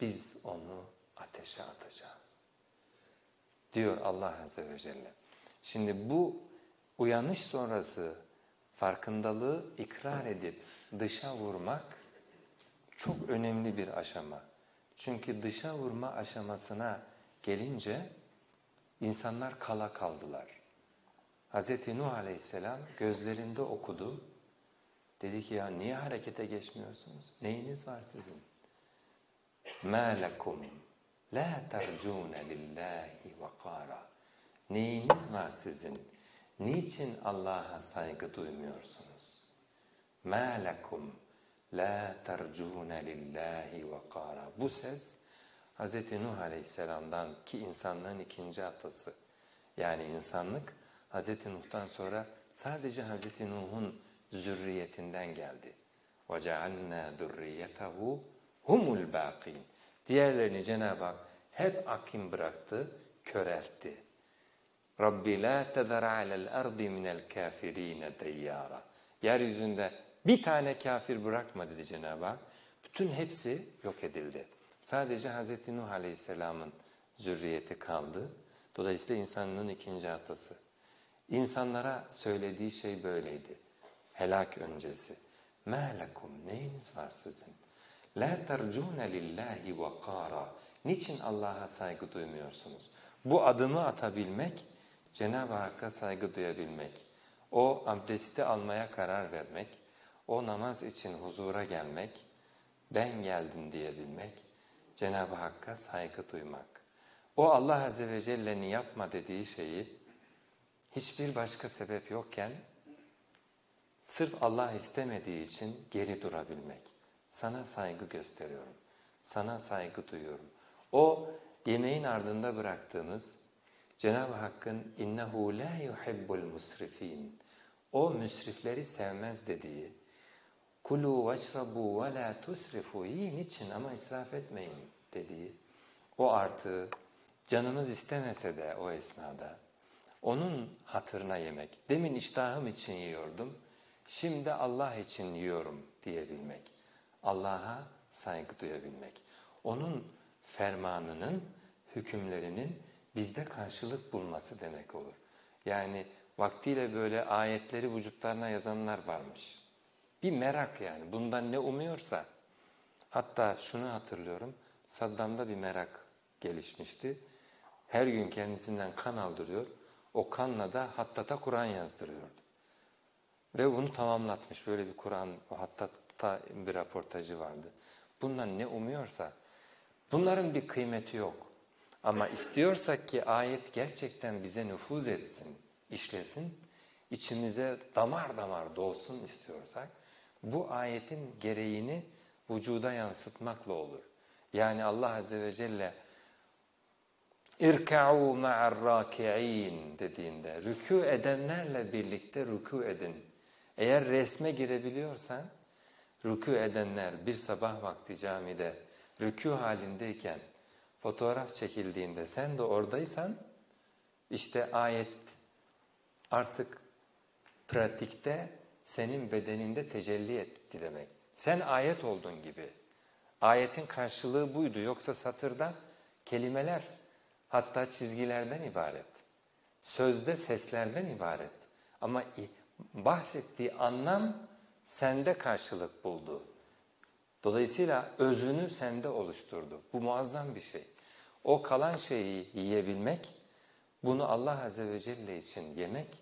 S1: Biz onu ateşe atacağız diyor Allah Azze ve Celle. Şimdi bu uyanış sonrası farkındalığı ikrar edip dışa vurmak çok önemli bir aşama. Çünkü dışa vurma aşamasına gelince insanlar kala kaldılar. Hz. Nuh Aleyhisselam gözlerinde okudu. Dedi ki ya niye harekete geçmiyorsunuz? Neyiniz var sizin? مَا لَكُمْ La tercune lillahi vakara. Neyiniz var sizin? Niçin Allah'a saygı duymuyorsunuz? Ma lekum la tercune lillahi vakara. Bu ses Hz. Nuh Aleyhisselam'dan ki insanlığın ikinci atası. Yani insanlık Hz. Nuh'tan sonra sadece Hz. Nuh'un zürriyetinden geldi. وَجَعَلْنَا ذُرِّيَّتَهُ هُمُ الْبَاقِينَ Diğerlerini Cenab-ı Hak hep akim bıraktı, köreltti. Rabbi la tezar alel ardi minel kafirine deyyara. Yeryüzünde bir tane kafir bırakma dedi Cenab-ı Hak. Bütün hepsi yok edildi. Sadece Hz. Nuh Aleyhisselam'ın zürriyeti kaldı. Dolayısıyla insanlığın ikinci atası. İnsanlara söylediği şey böyleydi. Helak öncesi. مَا لَكُمْ Neyiniz var sizin? La tercune lillahi vakara. Niçin Allah'a saygı duymuyorsunuz? Bu adımı atabilmek, Cenab-ı Hakk'a saygı duyabilmek, o abdesti almaya karar vermek, o namaz için huzura gelmek, ben geldim diyebilmek, Cenab-ı Hakk'a saygı duymak. O Allah Azze ve Celle'nin yapma dediği şeyi hiçbir başka sebep yokken sırf Allah istemediği için geri durabilmek. Sana saygı gösteriyorum. Sana saygı duyuyorum. O yemeğin ardında bıraktığımız Cenab-ı Hakk'ın innehu la yuhibbul musrifin. O müsrifleri sevmez dediği kulu veşrabu ve la tusrifu için ama israf etmeyin dediği o artı canımız istemese de o esnada onun hatırına yemek. Demin iştahım için yiyordum, şimdi Allah için yiyorum diyebilmek. Allah'a saygı duyabilmek. Onun fermanının, hükümlerinin bizde karşılık bulması demek olur. Yani vaktiyle böyle ayetleri vücutlarına yazanlar varmış. Bir merak yani bundan ne umuyorsa. Hatta şunu hatırlıyorum, Saddam'da bir merak gelişmişti. Her gün kendisinden kan aldırıyor, o kanla da Hattat'a Kur'an yazdırıyordu. Ve bunu tamamlatmış, böyle bir Kur'an, o Hattat ta bir raportajı vardı. Bundan ne umuyorsa bunların bir kıymeti yok. Ama istiyorsak ki ayet gerçekten bize nüfuz etsin, işlesin, içimize damar damar dolsun istiyorsak bu ayetin gereğini vücuda yansıtmakla olur. Yani Allah Azze ve Celle İrka'u ma'ar raki'in dediğinde rükû edenlerle birlikte rükû edin. Eğer resme girebiliyorsan rükû edenler bir sabah vakti camide rükû halindeyken fotoğraf çekildiğinde sen de oradaysan işte ayet artık pratikte senin bedeninde tecelli etti demek. Sen ayet oldun gibi. Ayetin karşılığı buydu. Yoksa satırda kelimeler hatta çizgilerden ibaret. Sözde seslerden ibaret. Ama bahsettiği anlam sende karşılık buldu. Dolayısıyla özünü sende oluşturdu. Bu muazzam bir şey. O kalan şeyi yiyebilmek, bunu Allah Azze ve Celle için yemek,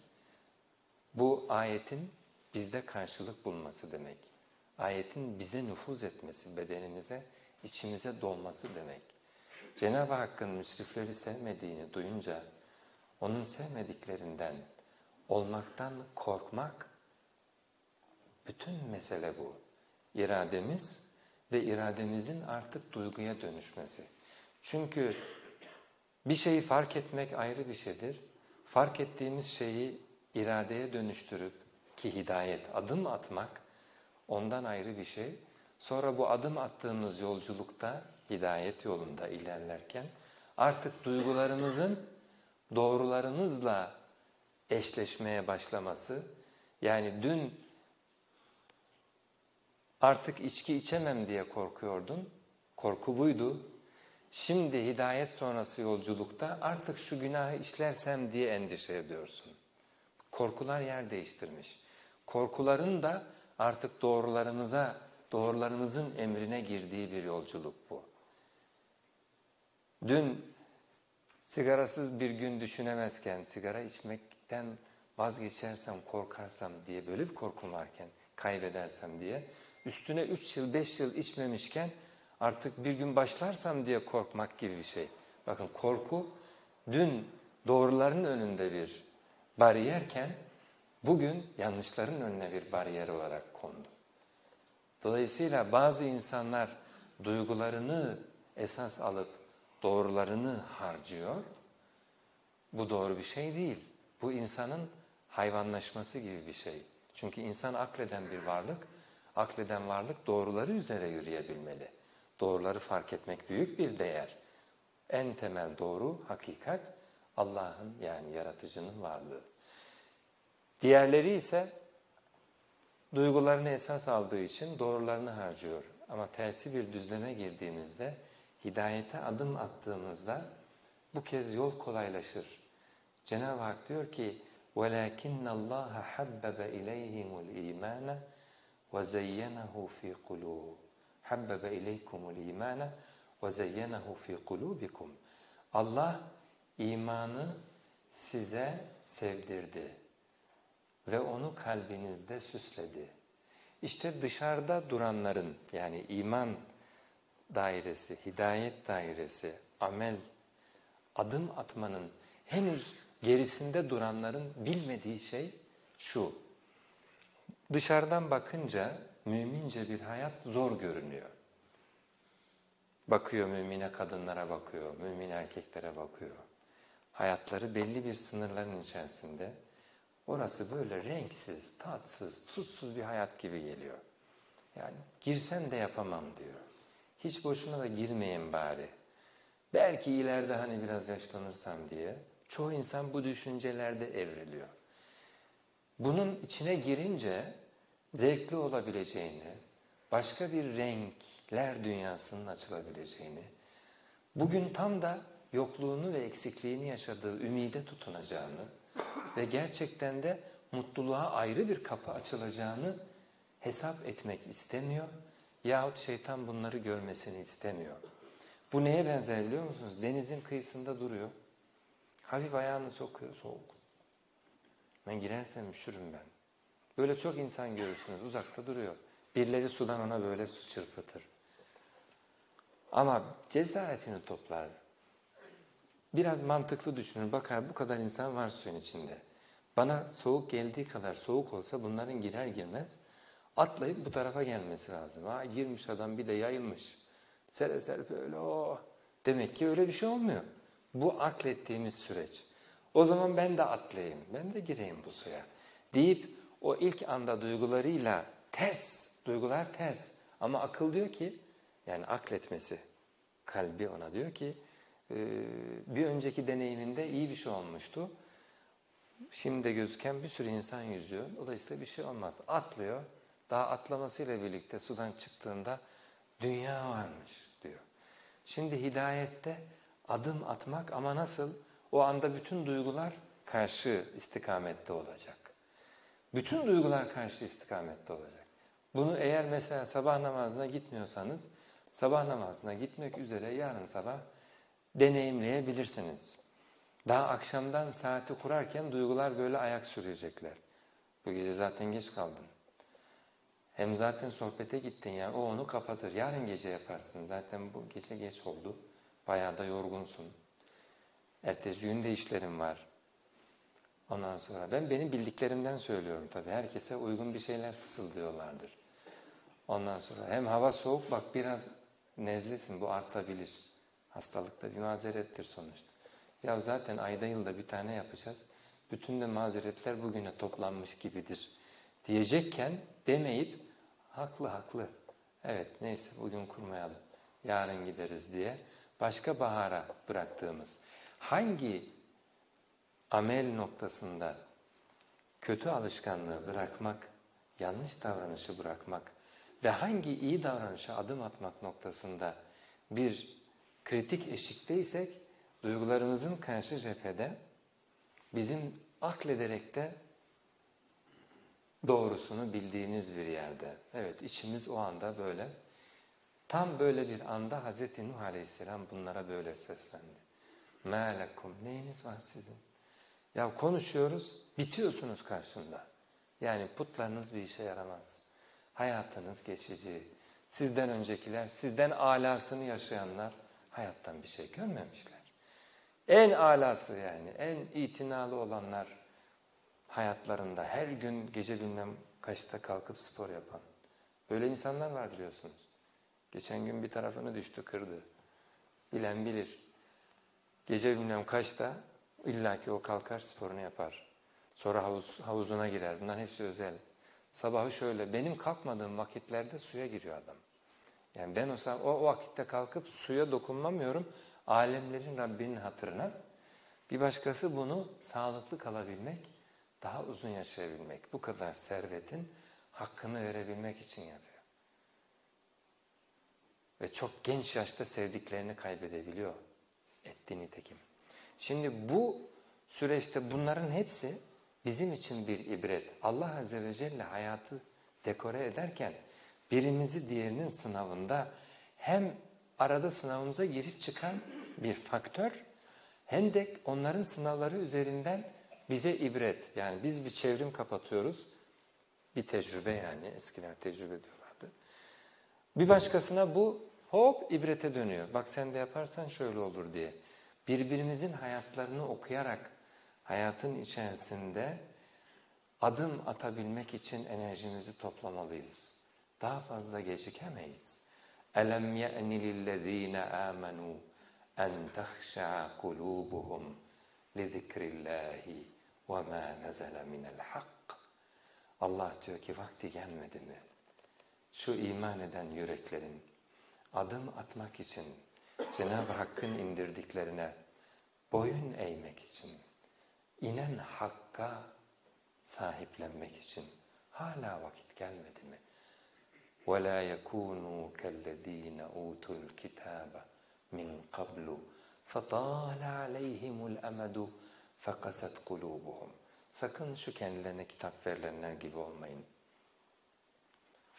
S1: bu ayetin bizde karşılık bulması demek. Ayetin bize nüfuz etmesi, bedenimize, içimize dolması demek. Cenab-ı Hakk'ın müsrifleri sevmediğini duyunca, onun sevmediklerinden olmaktan korkmak, bütün mesele bu. İrademiz ve irademizin artık duyguya dönüşmesi. Çünkü bir şeyi fark etmek ayrı bir şeydir. Fark ettiğimiz şeyi iradeye dönüştürüp ki hidayet adım atmak ondan ayrı bir şey. Sonra bu adım attığımız yolculukta hidayet yolunda ilerlerken artık duygularımızın doğrularımızla eşleşmeye başlaması yani dün artık içki içemem diye korkuyordun, korku buydu. Şimdi hidayet sonrası yolculukta artık şu günahı işlersem diye endişe ediyorsun. Korkular yer değiştirmiş. Korkuların da artık doğrularımıza, doğrularımızın emrine girdiği bir yolculuk bu. Dün sigarasız bir gün düşünemezken, sigara içmekten vazgeçersem, korkarsam diye böyle bir korkum varken, kaybedersem diye, üstüne üç yıl, beş yıl içmemişken artık bir gün başlarsam diye korkmak gibi bir şey. Bakın korku dün doğruların önünde bir bariyerken bugün yanlışların önüne bir bariyer olarak kondu. Dolayısıyla bazı insanlar duygularını esas alıp doğrularını harcıyor. Bu doğru bir şey değil. Bu insanın hayvanlaşması gibi bir şey. Çünkü insan akleden bir varlık Akleden varlık doğruları üzere yürüyebilmeli. Doğruları fark etmek büyük bir değer. En temel doğru, hakikat Allah'ın yani yaratıcının varlığı. Diğerleri ise duygularını esas aldığı için doğrularını harcıyor. Ama tersi bir düzleme girdiğimizde, hidayete adım attığımızda bu kez yol kolaylaşır. Cenab-ı Hak diyor ki وَلَاكِنَّ اللّٰهَ حَبَّبَ اِلَيْهِمُ الْا۪يمَانَ وَزَيَّنَهُ ف۪ي قُلُوبِ حَبَّبَ اِلَيْكُمُ الْا۪يمَانَ وَزَيَّنَهُ ف۪ي قُلُوبِكُمْ Allah imanı size sevdirdi ve onu kalbinizde süsledi. İşte dışarıda duranların yani iman dairesi, hidayet dairesi, amel, adım atmanın henüz gerisinde duranların bilmediği şey şu. Dışarıdan bakınca mümince bir hayat zor görünüyor. Bakıyor mümine kadınlara bakıyor, mümin erkeklere bakıyor. Hayatları belli bir sınırların içerisinde. Orası böyle renksiz, tatsız, tutsuz bir hayat gibi geliyor. Yani girsen de yapamam diyor. Hiç boşuna da girmeyin bari. Belki ileride hani biraz yaşlanırsam diye. Çoğu insan bu düşüncelerde evriliyor. Bunun içine girince zevkli olabileceğini, başka bir renkler dünyasının açılabileceğini, bugün tam da yokluğunu ve eksikliğini yaşadığı ümide tutunacağını ve gerçekten de mutluluğa ayrı bir kapı açılacağını hesap etmek istemiyor yahut şeytan bunları görmesini istemiyor. Bu neye benzer biliyor musunuz? Denizin kıyısında duruyor. Hafif ayağını sokuyor soğuk. Ben girersem üşürüm ben. Böyle çok insan görürsünüz uzakta duruyor. Birileri sudan ona böyle su çırpıtır. Ama cesaretini toplar. Biraz mantıklı düşünür. Bakar bu kadar insan var suyun içinde. Bana soğuk geldiği kadar soğuk olsa bunların girer girmez atlayıp bu tarafa gelmesi lazım. Ha girmiş adam bir de yayılmış. Sere serpe öyle o. Oh. Demek ki öyle bir şey olmuyor. Bu aklettiğimiz süreç. O zaman ben de atlayayım, ben de gireyim bu suya deyip o ilk anda duygularıyla ters, duygular ters. Ama akıl diyor ki, yani akletmesi, kalbi ona diyor ki, bir önceki deneyiminde iyi bir şey olmuştu. Şimdi de gözüken bir sürü insan yüzüyor. Dolayısıyla bir şey olmaz. Atlıyor. Daha atlamasıyla birlikte sudan çıktığında dünya varmış diyor. Şimdi hidayette adım atmak ama nasıl? O anda bütün duygular karşı istikamette olacak. Bütün duygular karşı istikamette olacak. Bunu eğer mesela sabah namazına gitmiyorsanız, sabah namazına gitmek üzere yarın sabah deneyimleyebilirsiniz. Daha akşamdan saati kurarken duygular böyle ayak sürecekler. Bu gece zaten geç kaldın. Hem zaten sohbete gittin ya, o onu kapatır. Yarın gece yaparsın. Zaten bu gece geç oldu. Bayağı da yorgunsun. Ertesi gün de işlerim var. Ondan sonra ben benim bildiklerimden söylüyorum tabii. Herkese uygun bir şeyler fısıldıyorlardır. Ondan sonra hem hava soğuk bak biraz nezlesin bu artabilir. Hastalıkta bir mazerettir sonuçta. Ya zaten ayda yılda bir tane yapacağız. Bütün de mazeretler bugüne toplanmış gibidir. Diyecekken demeyip haklı haklı. Evet neyse bugün kurmayalım. Yarın gideriz diye başka bahara bıraktığımız hangi amel noktasında kötü alışkanlığı bırakmak, yanlış davranışı bırakmak ve hangi iyi davranışa adım atmak noktasında bir kritik eşikteysek duygularımızın karşı cephede bizim aklederek de doğrusunu bildiğimiz bir yerde. Evet içimiz o anda böyle. Tam böyle bir anda Hz. Nuh Aleyhisselam bunlara böyle seslendi. Melekum neyiniz var sizin? Ya konuşuyoruz bitiyorsunuz karşında. Yani putlarınız bir işe yaramaz. Hayatınız geçici. Sizden öncekiler, sizden alasını yaşayanlar hayattan bir şey görmemişler. En alası yani en itinalı olanlar hayatlarında her gün gece bilmem kaçta kalkıp spor yapan. Böyle insanlar var biliyorsunuz. Geçen gün bir tarafını düştü kırdı. Bilen bilir. Gece bilmem kaçta illaki o kalkar sporunu yapar. Sonra havuz, havuzuna girer. Bunların hepsi özel. Sabahı şöyle, benim kalkmadığım vakitlerde suya giriyor adam. Yani ben o, o, o vakitte kalkıp suya dokunmamıyorum. Alemlerin Rabbinin hatırına. Bir başkası bunu sağlıklı kalabilmek, daha uzun yaşayabilmek, bu kadar servetin hakkını verebilmek için yapıyor. Ve çok genç yaşta sevdiklerini kaybedebiliyor. Etti nitekim. Şimdi bu süreçte bunların hepsi bizim için bir ibret. Allah Azze ve Celle hayatı dekore ederken birimizi diğerinin sınavında hem arada sınavımıza girip çıkan bir faktör hem de onların sınavları üzerinden bize ibret. Yani biz bir çevrim kapatıyoruz. Bir tecrübe yani eskiler tecrübe diyorlardı. Bir başkasına bu hop ibrete dönüyor. Bak sen de yaparsan şöyle olur diye. Birbirimizin hayatlarını okuyarak hayatın içerisinde adım atabilmek için enerjimizi toplamalıyız. Daha fazla gecikemeyiz. Ye'ni lillezine amenu en tahşa'a kulubuhum li zikrillahi ve ma nezele minel hak. Allah diyor ki vakti gelmedi mi? Şu iman eden yüreklerin adım atmak için Cenab-ı Hakk'ın indirdiklerine boyun eğmek için, inen Hakk'a sahiplenmek için hala vakit gelmedi mi? وَلَا يَكُونُوا كَالَّذ۪ينَ اُوتُوا الْكِتَابَ مِنْ قَبْلُ فَطَالَ عَلَيْهِمُ الْأَمَدُ فَقَسَتْ قُلُوبُهُمْ Sakın şu kendilerine kitap verilenler gibi olmayın.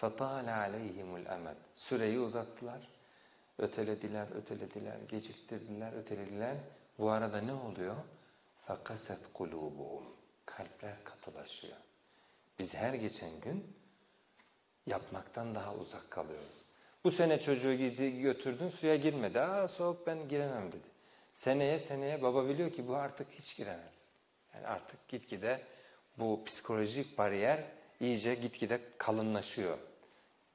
S1: فَطَالَ عَلَيْهِمُ الْأَمَدُ Süreyi uzattılar, ötelediler, ötelediler, geciktirdiler, ötelediler. Bu arada ne oluyor? فَقَسَتْ قُلُوبُهُمْ Kalpler katılaşıyor. Biz her geçen gün yapmaktan daha uzak kalıyoruz. Bu sene çocuğu gidi, götürdün suya girmedi. Aa soğuk ben giremem dedi. Seneye seneye baba biliyor ki bu artık hiç giremez. Yani artık gitgide bu psikolojik bariyer iyice gitgide kalınlaşıyor.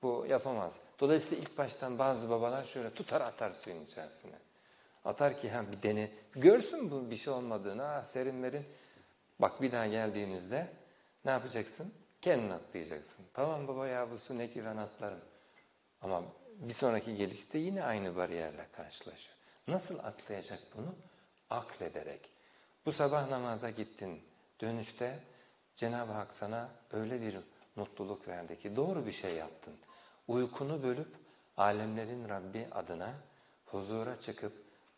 S1: Bu yapamaz. Dolayısıyla ilk baştan bazı babalar şöyle tutar atar suyun içerisine. Atar ki ha bir dene. Görsün bu bir şey olmadığını. Ah serin merin. Bak bir daha geldiğimizde ne yapacaksın? Kendin atlayacaksın. Tamam baba ya bu su ne ki ben atlarım. Ama bir sonraki gelişte yine aynı bariyerle karşılaşıyor. Nasıl atlayacak bunu? Aklederek. Bu sabah namaza gittin. Dönüşte Cenab-ı Hak sana öyle bir mutluluk verdi ki doğru bir şey yaptın. Uykunu bölüp alemlerin Rabbi adına huzura çıkıp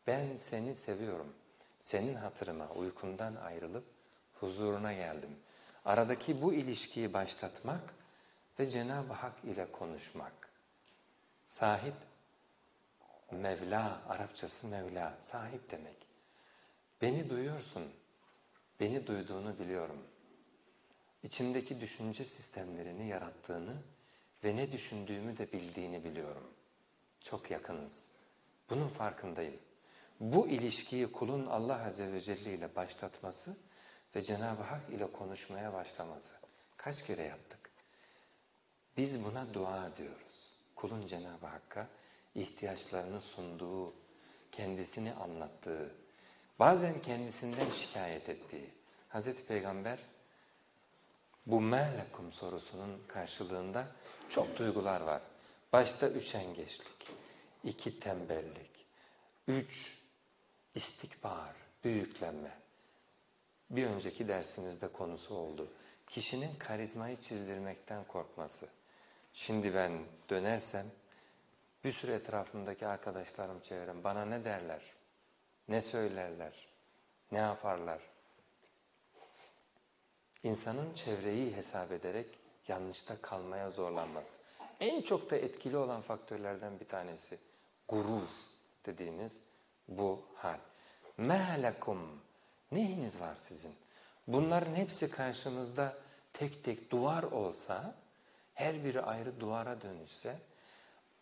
S1: ben seni seviyorum. Senin hatırıma uykumdan ayrılıp huzuruna geldim. Aradaki bu ilişkiyi başlatmak ve Cenab-ı Hak ile konuşmak. Sahip, Mevla, Arapçası Mevla, sahip demek. Beni duyuyorsun, beni duyduğunu biliyorum. İçimdeki düşünce sistemlerini yarattığını ve ne düşündüğümü de bildiğini biliyorum. Çok yakınız. Bunun farkındayım. Bu ilişkiyi kulun Allah Azze ve Celle ile başlatması ve Cenab-ı Hak ile konuşmaya başlaması. Kaç kere yaptık? Biz buna dua diyoruz. Kulun Cenab-ı Hakk'a ihtiyaçlarını sunduğu, kendisini anlattığı, bazen kendisinden şikayet ettiği. Hazreti Peygamber bu melekum sorusunun karşılığında çok duygular var. Başta üşengeçlik, iki tembellik, üç istikbar, büyüklenme. Bir önceki dersimizde konusu oldu. Kişinin karizmayı çizdirmekten korkması. Şimdi ben dönersem bir sürü etrafımdaki arkadaşlarım çevrem bana ne derler, ne söylerler, ne yaparlar. İnsanın çevreyi hesap ederek yanlışta kalmaya zorlanması. En çok da etkili olan faktörlerden bir tanesi gurur dediğimiz bu hal. Melekum neyiniz var sizin? Bunların hepsi karşımızda tek tek duvar olsa, her biri ayrı duvara dönüşse,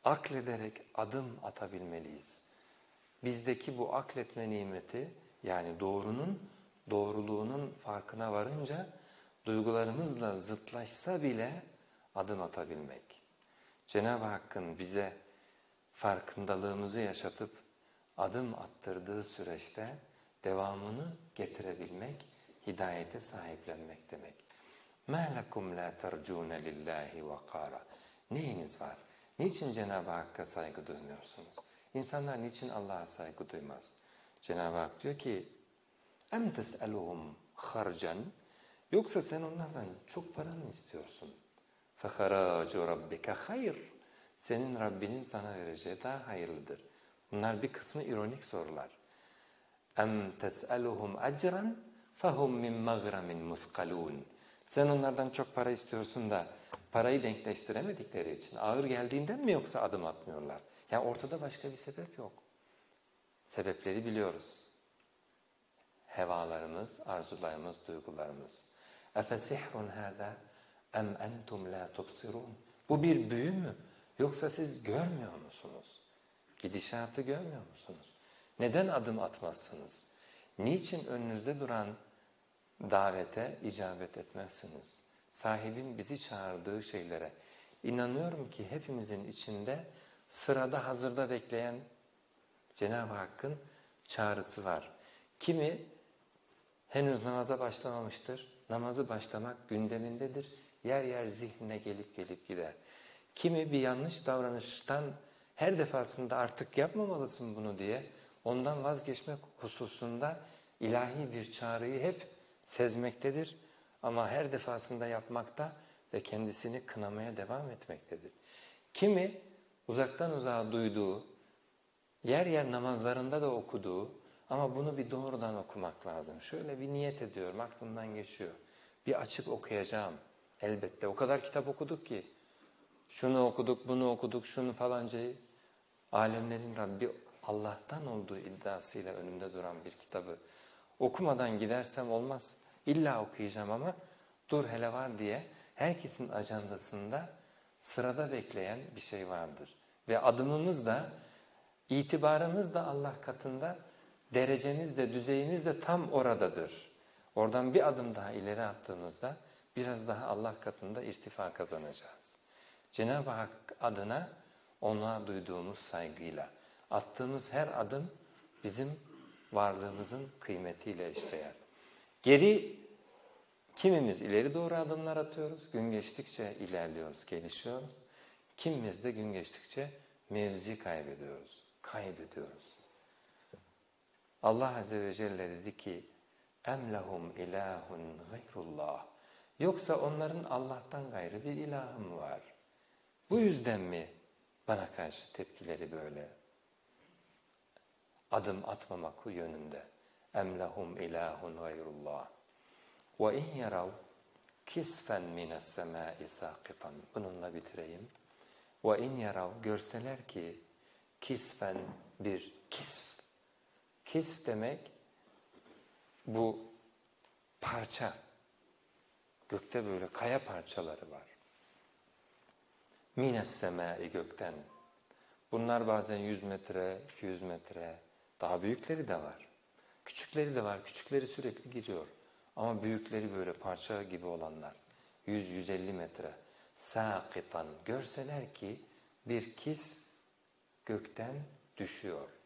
S1: aklederek adım atabilmeliyiz. Bizdeki bu akletme nimeti, yani doğrunun, doğruluğunun farkına varınca, duygularımızla zıtlaşsa bile adım atabilmek. Cenab-ı Hakk'ın bize farkındalığımızı yaşatıp adım attırdığı süreçte devamını getirebilmek, hidayete sahiplenmek demek. مَا لَكُمْ لَا تَرْجُونَ لِلّٰهِ وَقَارًا Neyiniz var? Niçin Cenab-ı Hakk'a saygı duymuyorsunuz? İnsanlar niçin Allah'a saygı duymaz? Cenab-ı Hak diyor ki اَمْ تَسْأَلُهُمْ خَرْجًا Yoksa sen onlardan çok para mı istiyorsun? فَخَرَاجُ رَبِّكَ hayır. Senin Rabbinin sana vereceği daha hayırlıdır. Bunlar bir kısmı ironik sorular. اَمْ تَسْأَلُهُمْ اَجْرًا فَهُمْ مِنْ مَغْرَمٍ مُثْقَلُونَ Sen onlardan çok para istiyorsun da parayı denkleştiremedikleri için ağır geldiğinden mi yoksa adım atmıyorlar? Yani ortada başka bir sebep yok. Sebepleri biliyoruz. Hevalarımız, arzularımız, duygularımız. اَفَسِحْرٌ هَذَا اَمْ اَنْتُمْ لَا تُبْصِرُونَ Bu bir büyü mü? Yoksa siz görmüyor musunuz? Gidişatı görmüyor musunuz? Neden adım atmazsınız? Niçin önünüzde duran davete icabet etmezsiniz? Sahibin bizi çağırdığı şeylere. İnanıyorum ki hepimizin içinde sırada hazırda bekleyen Cenab-ı Hakk'ın çağrısı var. Kimi henüz namaza başlamamıştır. Namazı başlamak gündemindedir. Yer yer zihnine gelip gelip gider. Kimi bir yanlış davranıştan her defasında artık yapmamalısın bunu diye ondan vazgeçmek hususunda ilahi bir çağrıyı hep sezmektedir. Ama her defasında yapmakta ve kendisini kınamaya devam etmektedir. Kimi uzaktan uzağa duyduğu, yer yer namazlarında da okuduğu ama bunu bir doğrudan okumak lazım. Şöyle bir niyet ediyorum, aklımdan geçiyor. Bir açıp okuyacağım elbette. O kadar kitap okuduk ki. Şunu okuduk, bunu okuduk, şunu falancayı. Alemlerin Rabbi Allah'tan olduğu iddiasıyla önümde duran bir kitabı okumadan gidersem olmaz. İlla okuyacağım ama dur hele var diye herkesin ajandasında sırada bekleyen bir şey vardır. Ve adımımız da, itibarımız da Allah katında, derecemiz de, düzeyimiz de tam oradadır. Oradan bir adım daha ileri attığımızda biraz daha Allah katında irtifa kazanacağız. Cenab-ı Hak adına ona duyduğumuz saygıyla attığımız her adım bizim varlığımızın kıymetiyle eşdeğer. Geri kimimiz ileri doğru adımlar atıyoruz, gün geçtikçe ilerliyoruz, gelişiyoruz. Kimimiz de gün geçtikçe mevzi kaybediyoruz, kaybediyoruz. Allah Azze ve Celle dedi ki emlehum ilahun gayrullah yoksa onların Allah'tan gayrı bir ilahı mı var? Bu yüzden mi bana karşı tepkileri böyle? Adım atmamak yönünde. Emlehum ilahun gayrullah. Ve in yarav kisfen mines semâi sâkitan. Bununla bitireyim. Ve in yarav görseler ki kisfen bir kisf Kisf demek bu parça. Gökte böyle kaya parçaları var. Mines semai gökten. Bunlar bazen 100 metre, 200 metre, daha büyükleri de var. Küçükleri de var. Küçükleri sürekli giriyor. Ama büyükleri böyle parça gibi olanlar. 100-150 metre. Sakitan. Görseler ki bir kis gökten düşüyor.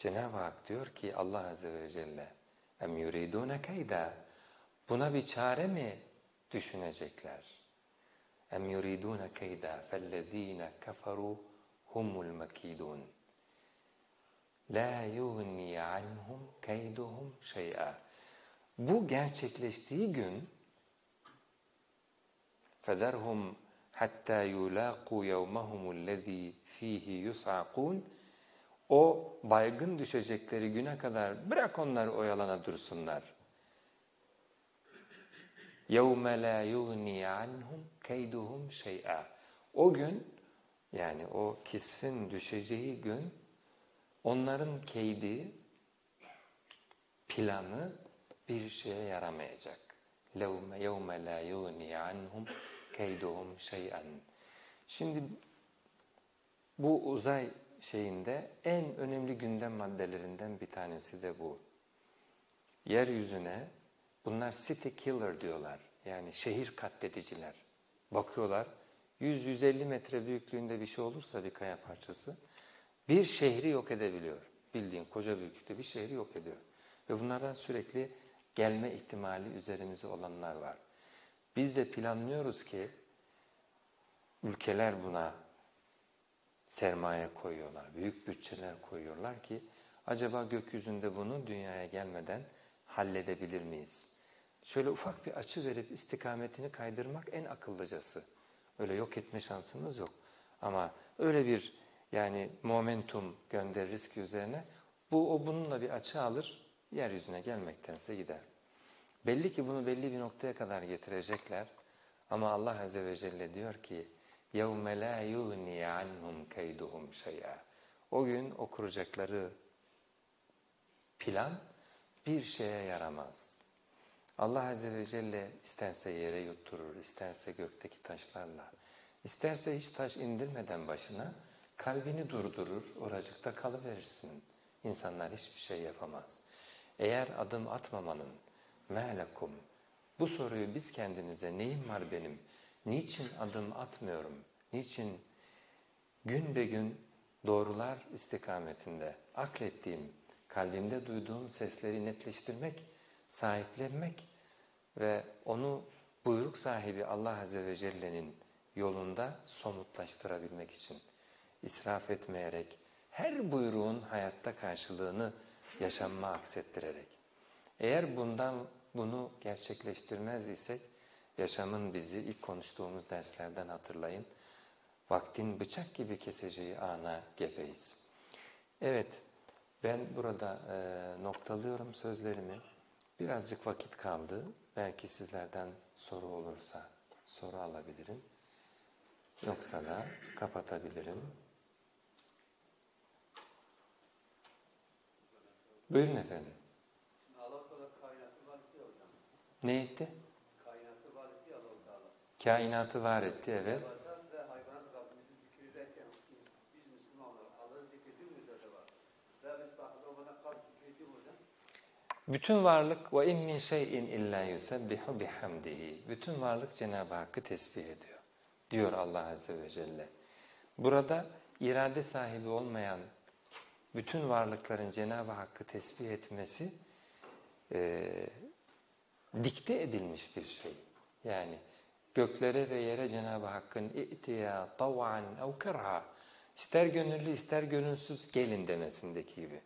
S1: Cenab-ı Hak diyor ki Allah Azze ve Celle em yuridune kayda buna bir çare mi düşünecekler? Em yuridune kayda fellezine kafaru humul makidun. La yughni anhum kayduhum şey'a. Bu gerçekleştiği gün فَذَرْهُمْ hatta yulaqu yevmahumul fihi yus'akun o baygın düşecekleri güne kadar bırak onları oyalana dursunlar. يَوْمَ لَا يُغْنِي عَنْهُمْ كَيْدُهُمْ شَيْئًا O gün yani o kisfin düşeceği gün onların keydi, planı bir şeye yaramayacak. يَوْمَ لَا يُغْنِي عَنْهُمْ كَيْدُهُمْ شَيْئًا Şimdi bu uzay şeyinde en önemli gündem maddelerinden bir tanesi de bu. Yeryüzüne bunlar city killer diyorlar. Yani şehir katlediciler. Bakıyorlar 100-150 metre büyüklüğünde bir şey olursa bir kaya parçası bir şehri yok edebiliyor. Bildiğin koca büyüklükte bir şehri yok ediyor. Ve bunlardan sürekli gelme ihtimali üzerimize olanlar var. Biz de planlıyoruz ki ülkeler buna sermaye koyuyorlar, büyük bütçeler koyuyorlar ki acaba gökyüzünde bunu dünyaya gelmeden halledebilir miyiz? Şöyle ufak bir açı verip istikametini kaydırmak en akıllıcası. Öyle yok etme şansımız yok. Ama öyle bir yani momentum göndeririz ki üzerine bu o bununla bir açı alır, yeryüzüne gelmektense gider. Belli ki bunu belli bir noktaya kadar getirecekler. Ama Allah Azze ve Celle diyor ki يَوْمَ لَا يُغْنِي عَنْهُمْ كَيْدُهُمْ شَيْئًا O gün o kuracakları plan bir şeye yaramaz. Allah Azze ve Celle isterse yere yutturur, isterse gökteki taşlarla, isterse hiç taş indirmeden başına kalbini durdurur, oracıkta kalıverirsin. İnsanlar hiçbir şey yapamaz. Eğer adım atmamanın, melekum, bu soruyu biz kendimize neyim var benim, Niçin adım atmıyorum? Niçin gün be gün doğrular istikametinde aklettiğim, kalbimde duyduğum sesleri netleştirmek, sahiplenmek ve onu buyruk sahibi Allah Azze ve Celle'nin yolunda somutlaştırabilmek için israf etmeyerek, her buyruğun hayatta karşılığını yaşanma aksettirerek. Eğer bundan bunu gerçekleştirmez isek, Yaşamın bizi ilk konuştuğumuz derslerden hatırlayın. Vaktin bıçak gibi keseceği ana gebeyiz. Evet, ben burada e, noktalıyorum sözlerimi. Birazcık vakit kaldı. Belki sizlerden soru olursa soru alabilirim. Yoksa da kapatabilirim. Buyurun efendim. Ne etti? Kainatı var etti, evet. Bütün varlık ve in min şeyin illa yusabbihu bihamdihi. Bütün varlık Cenab-ı Hakk'ı tesbih ediyor. Diyor Allah Azze ve Celle. Burada irade sahibi olmayan bütün varlıkların Cenab-ı Hakk'ı tesbih etmesi e, dikte edilmiş bir şey. Yani göklere ve yere Cenab-ı Hakk'ın i'tiya tav'an ev kerha ister gönüllü ister gönülsüz gelin demesindeki gibi.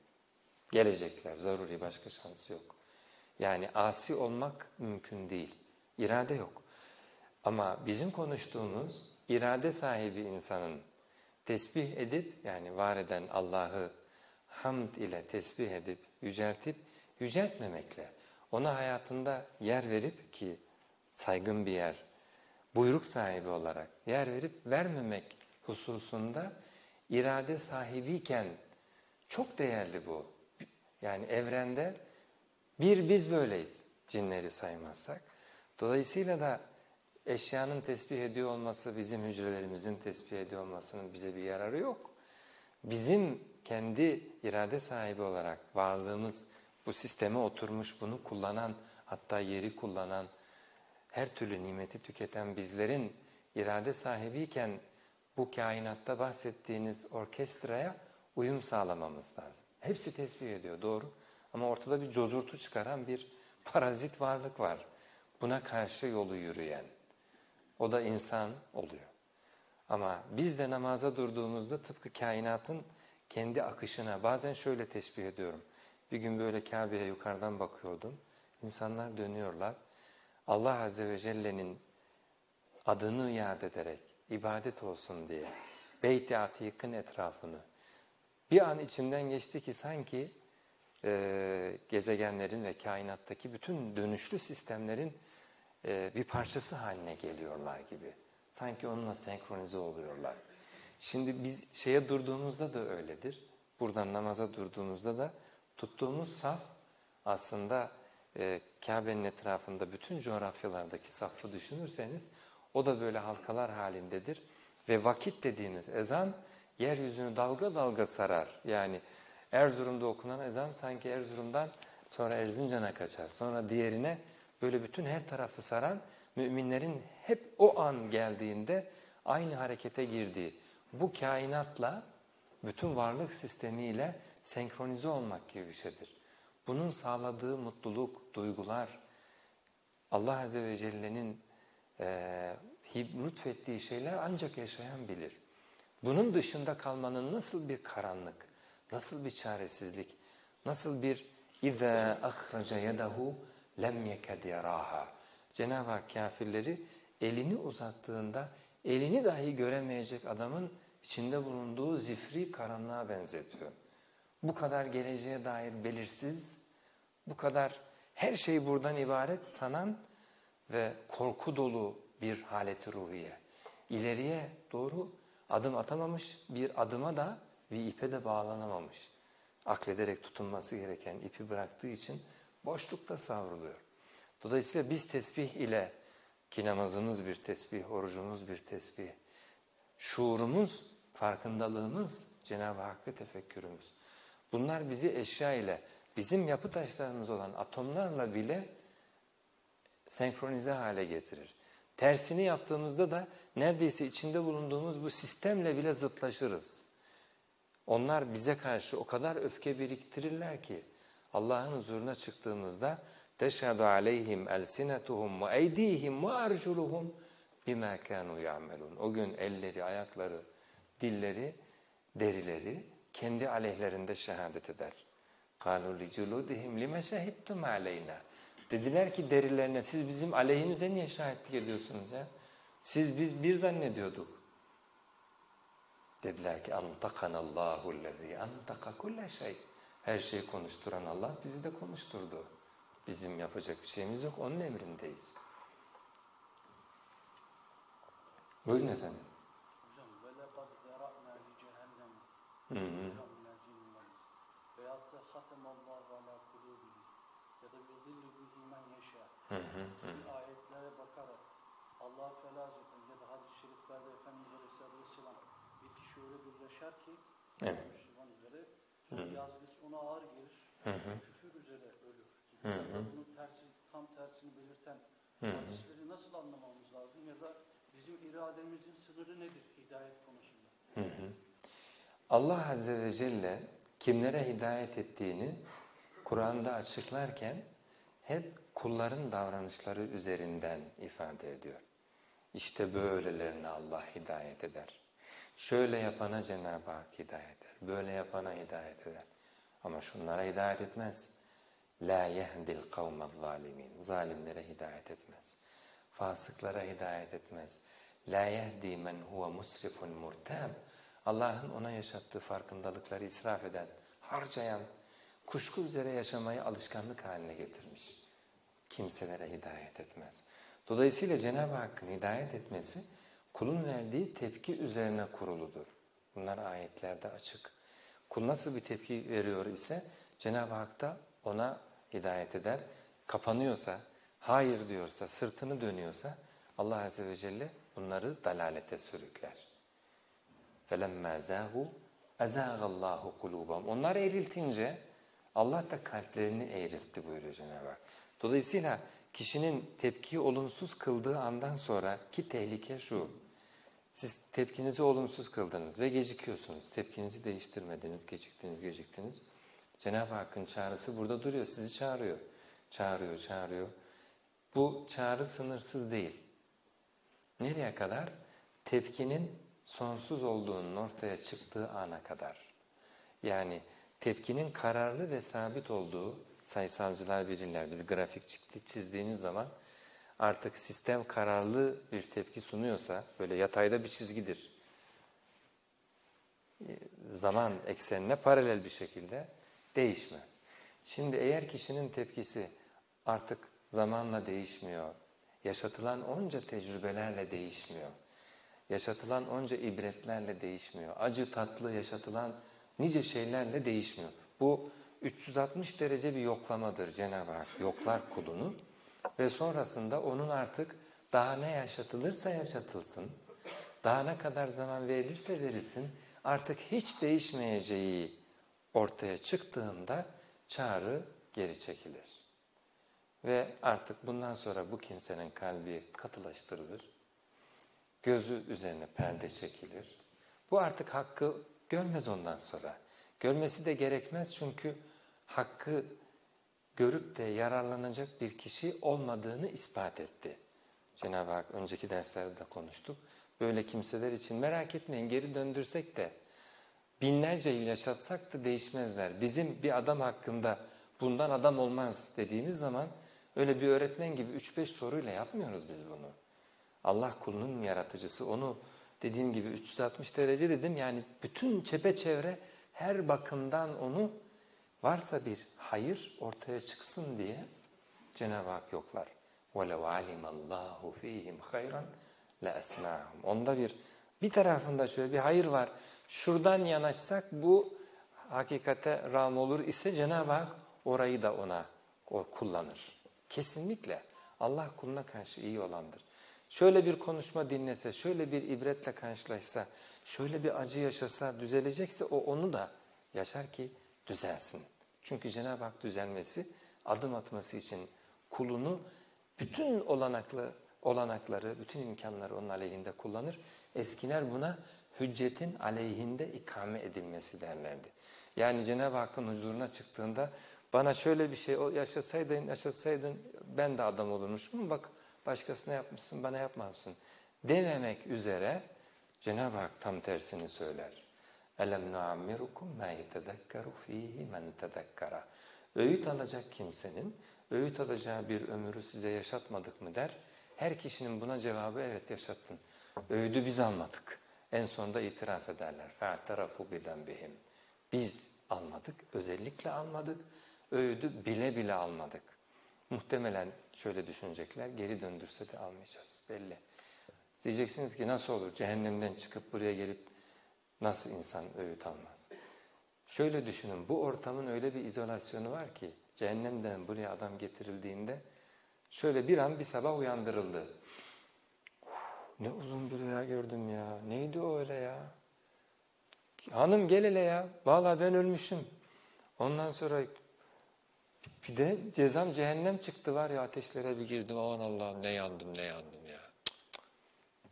S1: Gelecekler, zaruri başka şansı yok. Yani asi olmak mümkün değil. İrade yok. Ama bizim konuştuğumuz irade sahibi insanın tesbih edip yani var eden Allah'ı hamd ile tesbih edip yüceltip yüceltmemekle ona hayatında yer verip ki saygın bir yer, buyruk sahibi olarak yer verip vermemek hususunda irade sahibiyken çok değerli bu. Yani evrende bir biz böyleyiz cinleri saymazsak. Dolayısıyla da eşyanın tesbih ediyor olması, bizim hücrelerimizin tesbih ediyor olmasının bize bir yararı yok. Bizim kendi irade sahibi olarak varlığımız bu sisteme oturmuş, bunu kullanan, hatta yeri kullanan, her türlü nimeti tüketen bizlerin irade sahibiyken bu kainatta bahsettiğiniz orkestraya uyum sağlamamız lazım. Hepsi tesbih ediyor doğru ama ortada bir cozurtu çıkaran bir parazit varlık var. Buna karşı yolu yürüyen. O da insan oluyor. Ama biz de namaza durduğumuzda tıpkı kainatın kendi akışına bazen şöyle teşbih ediyorum. Bir gün böyle Kabe'ye yukarıdan bakıyordum. İnsanlar dönüyorlar. Allah Azze ve Celle'nin adını yad ederek ibadet olsun diye Beyt-i Atik'in etrafını bir an içimden geçti ki sanki e, gezegenlerin ve kainattaki bütün dönüşlü sistemlerin e, bir parçası haline geliyorlar gibi. Sanki onunla senkronize oluyorlar. Şimdi biz şeye durduğumuzda da öyledir. Buradan namaza durduğumuzda da tuttuğumuz saf aslında e, Kabe'nin etrafında bütün coğrafyalardaki safı düşünürseniz o da böyle halkalar halindedir. Ve vakit dediğimiz ezan yeryüzünü dalga dalga sarar. Yani Erzurum'da okunan ezan sanki Erzurum'dan sonra Erzincan'a kaçar. Sonra diğerine böyle bütün her tarafı saran müminlerin hep o an geldiğinde aynı harekete girdiği bu kainatla bütün varlık sistemiyle senkronize olmak gibi bir şeydir. Bunun sağladığı mutluluk, duygular Allah Azze ve Celle'nin e, lütfettiği şeyler ancak yaşayan bilir. Bunun dışında kalmanın nasıl bir karanlık, nasıl bir çaresizlik, nasıl bir اِذَا اَخْرَجَ يَدَهُ lem yeked yaraha. Cenab-ı Hak kafirleri elini uzattığında elini dahi göremeyecek adamın içinde bulunduğu zifri karanlığa benzetiyor. Bu kadar geleceğe dair belirsiz, bu kadar her şey buradan ibaret sanan ve korku dolu bir haleti ruhiye. İleriye doğru adım atamamış, bir adıma da bir ipe de bağlanamamış. Aklederek tutunması gereken ipi bıraktığı için boşlukta savruluyor. Dolayısıyla biz tesbih ile ki namazımız bir tesbih, orucumuz bir tesbih, şuurumuz, farkındalığımız Cenab-ı Hak ve tefekkürümüz. Bunlar bizi eşya ile, bizim yapı taşlarımız olan atomlarla bile senkronize hale getirir. Tersini yaptığımızda da neredeyse içinde bulunduğumuz bu sistemle bile zıtlaşırız. Onlar bize karşı o kadar öfke biriktirirler ki Allah'ın huzuruna çıktığımızda teşhedü aleyhim elsinetuhum ve eydihim ve arjuluhum bima kanu ya'melun. O gün elleri, ayakları, dilleri, derileri kendi aleyhlerinde şehadet eder. قَالُوا لِجُلُودِهِمْ لِمَ شَهِدْتُمْ عَلَيْنَا Dediler ki derilerine siz bizim aleyhimize niye şahitlik ediyorsunuz ya? Siz biz bir zannediyorduk. Dediler ki اَنْتَقَنَ اللّٰهُ الَّذ۪ي اَنْتَقَ كُلَّ şey. Her şeyi konuşturan Allah bizi de konuşturdu. Bizim yapacak bir şeyimiz yok, onun emrindeyiz. Buyurun efendim.
S2: Hocam وَلَقَدْ ذَرَأْنَا لِجَهَنَّمَ
S1: Hı hı
S2: ayetlere bakarak Allah felazeten ya da hadis-i şeriflerde Efendimiz Aleyhisselatü Vesselam bir kişi öyle bir yaşar ki
S1: Evet.
S2: Müslüman üzere sonra yazgısı ona ağır gelir
S1: Hı hı.
S2: küfür üzere ölür.
S1: Hı
S2: bunun tersi, tam tersini belirten
S1: Hı hı.
S2: hadisleri nasıl anlamamız lazım ya da bizim irademizin sınırı nedir hidayet konusunda?
S1: Hı hı. Allah Azze ve Celle kimlere hidayet ettiğini Kur'an'da açıklarken hep kulların davranışları üzerinden ifade ediyor. İşte böylelerine Allah hidayet eder. Şöyle yapana Cenab-ı Hak hidayet eder. Böyle yapana hidayet eder. Ama şunlara hidayet etmez. La yehdil kavmez zalimin. Zalimlere hidayet etmez. Fasıklara hidayet etmez. La yehdi men huve musrifun murtab. Allah'ın ona yaşattığı farkındalıkları israf eden, harcayan, kuşku üzere yaşamayı alışkanlık haline getirmiş kimselere hidayet etmez. Dolayısıyla Cenab-ı Hakk'ın hidayet etmesi kulun verdiği tepki üzerine kuruludur. Bunlar ayetlerde açık. Kul nasıl bir tepki veriyor ise Cenab-ı Hak da ona hidayet eder. Kapanıyorsa, hayır diyorsa, sırtını dönüyorsa Allah Azze ve Celle bunları dalalete sürükler. فَلَمَّا زَاغُوا اَزَاغَ اللّٰهُ قُلُوبًا Onlar eğriltince Allah da kalplerini eğriltti buyuruyor Cenab-ı Hak. Dolayısıyla kişinin tepkiyi olumsuz kıldığı andan sonra ki tehlike şu. Siz tepkinizi olumsuz kıldınız ve gecikiyorsunuz. Tepkinizi değiştirmediniz, geciktiniz, geciktiniz. Cenab-ı Hakk'ın çağrısı burada duruyor, sizi çağırıyor. Çağırıyor, çağırıyor. Bu çağrı sınırsız değil. Nereye kadar? Tepkinin sonsuz olduğunun ortaya çıktığı ana kadar. Yani tepkinin kararlı ve sabit olduğu sayısalcılar bilirler. Biz grafik çizdiğimiz zaman artık sistem kararlı bir tepki sunuyorsa böyle yatayda bir çizgidir. Zaman eksenine paralel bir şekilde değişmez. Şimdi eğer kişinin tepkisi artık zamanla değişmiyor, yaşatılan onca tecrübelerle değişmiyor, yaşatılan onca ibretlerle değişmiyor, acı tatlı yaşatılan nice şeylerle değişmiyor. Bu 360 derece bir yoklamadır Cenab-ı Hak. Yoklar kulunu ve sonrasında onun artık daha ne yaşatılırsa yaşatılsın, daha ne kadar zaman verilirse verilsin artık hiç değişmeyeceği ortaya çıktığında çağrı geri çekilir. Ve artık bundan sonra bu kimsenin kalbi katılaştırılır, gözü üzerine perde çekilir. Bu artık hakkı görmez ondan sonra. Görmesi de gerekmez çünkü hakkı görüp de yararlanacak bir kişi olmadığını ispat etti. Cenab-ı Hak önceki derslerde de konuştuk. Böyle kimseler için merak etmeyin geri döndürsek de binlerce yıl yaşatsak da değişmezler. Bizim bir adam hakkında bundan adam olmaz dediğimiz zaman öyle bir öğretmen gibi 3-5 soruyla yapmıyoruz biz bunu. Allah kulunun yaratıcısı onu dediğim gibi 360 derece dedim yani bütün çepeçevre her bakımdan onu varsa bir hayır ortaya çıksın diye Cenab-ı Hak yoklar. وَلَوْ عَلِمَ اللّٰهُ ف۪يهِمْ خَيْرًا لَأَسْمَعَهُمْ Onda bir bir tarafında şöyle bir hayır var. Şuradan yanaşsak bu hakikate ram olur ise Cenab-ı Hak orayı da ona kullanır. Kesinlikle Allah kuluna karşı iyi olandır. Şöyle bir konuşma dinlese, şöyle bir ibretle karşılaşsa, şöyle bir acı yaşasa, düzelecekse o onu da yaşar ki düzelsin. Çünkü Cenab-ı Hak düzelmesi, adım atması için kulunu bütün olanaklı olanakları, bütün imkanları onun aleyhinde kullanır. Eskiler buna hüccetin aleyhinde ikame edilmesi derlerdi. Yani Cenab-ı Hakk'ın huzuruna çıktığında bana şöyle bir şey yaşasaydın, yaşasaydın ben de adam olurmuşum. Bak başkasına yapmışsın, bana yapmazsın. Dememek üzere Cenab-ı Hak tam tersini söyler. Elem nuammirukum ma yetedekkeru fihi men tedekkara. Öğüt alacak kimsenin öğüt alacağı bir ömrü size yaşatmadık mı der. Her kişinin buna cevabı evet yaşattın. Öğüdü biz almadık. En sonunda itiraf ederler. فَاَعْتَرَفُوا بِذَنْبِهِمْ Biz almadık, özellikle almadık. Öğüdü bile bile almadık. Muhtemelen şöyle düşünecekler, geri döndürse de almayacağız belli. Diyeceksiniz ki nasıl olur cehennemden çıkıp buraya gelip nasıl insan öğüt almaz? Şöyle düşünün bu ortamın öyle bir izolasyonu var ki cehennemden buraya adam getirildiğinde şöyle bir an bir sabah uyandırıldı. Ne uzun bir rüya gördüm ya. Neydi o öyle ya? Hanım gel hele ya. Vallahi ben ölmüşüm. Ondan sonra bir de cezam cehennem çıktı var ya ateşlere bir girdim. Aman Allah'ım ne yandım ne yandım ya.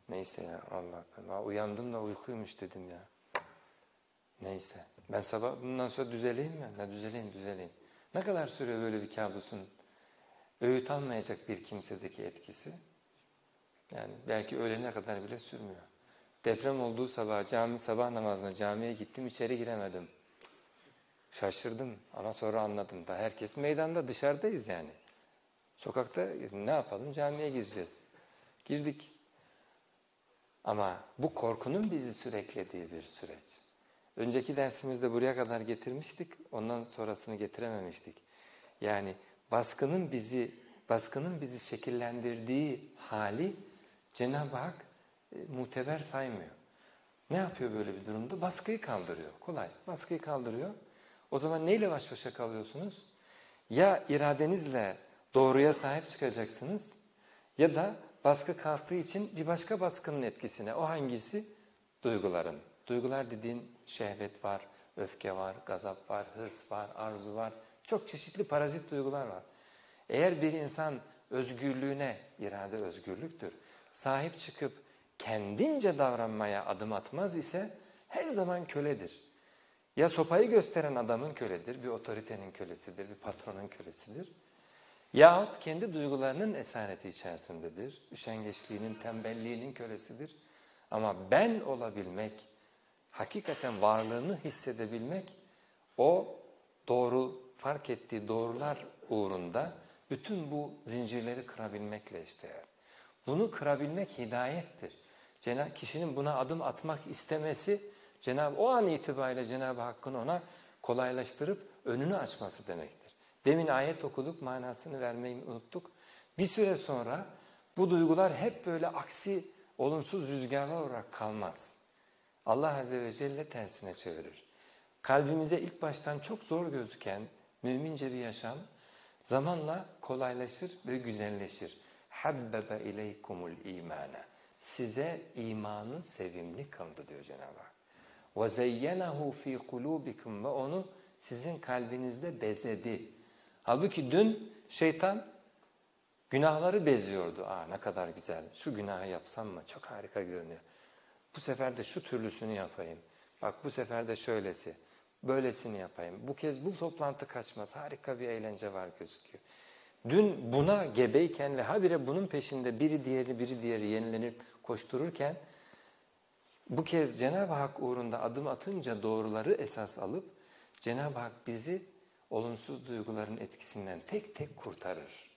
S1: Neyse ya Allah Allah. Uyandım da uykuymuş dedim ya. Neyse. Ben sabah bundan sonra düzeleyim mi? Ne düzeleyim düzeleyim. Ne kadar sürüyor böyle bir kabusun öğüt almayacak bir kimsedeki etkisi? Yani belki öğlene kadar bile sürmüyor. Deprem olduğu sabah cami sabah namazına camiye gittim içeri giremedim. Şaşırdım ama sonra anladım da herkes meydanda dışarıdayız yani. Sokakta ne yapalım camiye gireceğiz. Girdik. Ama bu korkunun bizi süreklediği bir süreç. Önceki dersimizde buraya kadar getirmiştik, ondan sonrasını getirememiştik. Yani baskının bizi baskının bizi şekillendirdiği hali Cenab-ı Hak e, muteber saymıyor. Ne yapıyor böyle bir durumda? Baskıyı kaldırıyor. Kolay. Baskıyı kaldırıyor. O zaman neyle baş başa kalıyorsunuz? Ya iradenizle doğruya sahip çıkacaksınız ya da baskı kalktığı için bir başka baskının etkisine. O hangisi? Duyguların. Duygular dediğin şehvet var, öfke var, gazap var, hırs var, arzu var. Çok çeşitli parazit duygular var. Eğer bir insan özgürlüğüne, irade özgürlüktür, sahip çıkıp kendince davranmaya adım atmaz ise her zaman köledir. Ya sopayı gösteren adamın köledir, bir otoritenin kölesidir, bir patronun kölesidir. Yahut kendi duygularının esareti içerisindedir, üşengeçliğinin, tembelliğinin kölesidir. Ama ben olabilmek, hakikaten varlığını hissedebilmek, o doğru, fark ettiği doğrular uğrunda bütün bu zincirleri kırabilmekle eşdeğer. Bunu kırabilmek hidayettir. Cenab kişinin buna adım atmak istemesi Cenab o an itibariyle Cenab-ı Hakk'ın ona kolaylaştırıp önünü açması demektir. Demin ayet okuduk manasını vermeyi unuttuk. Bir süre sonra bu duygular hep böyle aksi olumsuz rüzgarlar olarak kalmaz. Allah Azze ve Celle tersine çevirir. Kalbimize ilk baştan çok zor gözüken mümince bir yaşam zamanla kolaylaşır ve güzelleşir. Habbebe ileykumul imana. Size imanı sevimli kıldı diyor Cenab-ı Hak. Ve zeyyenahu fi kulubikum ve onu sizin kalbinizde bezedi. Halbuki dün şeytan günahları beziyordu. Aa ne kadar güzel, şu günahı yapsam mı? Çok harika görünüyor. Bu sefer de şu türlüsünü yapayım. Bak bu sefer de şöylesi, böylesini yapayım. Bu kez bu toplantı kaçmaz, harika bir eğlence var gözüküyor. Dün buna gebeyken ve habire bunun peşinde biri diğeri biri diğeri yenilenip koştururken bu kez Cenab-ı Hak uğrunda adım atınca doğruları esas alıp Cenab-ı Hak bizi olumsuz duyguların etkisinden tek tek kurtarır.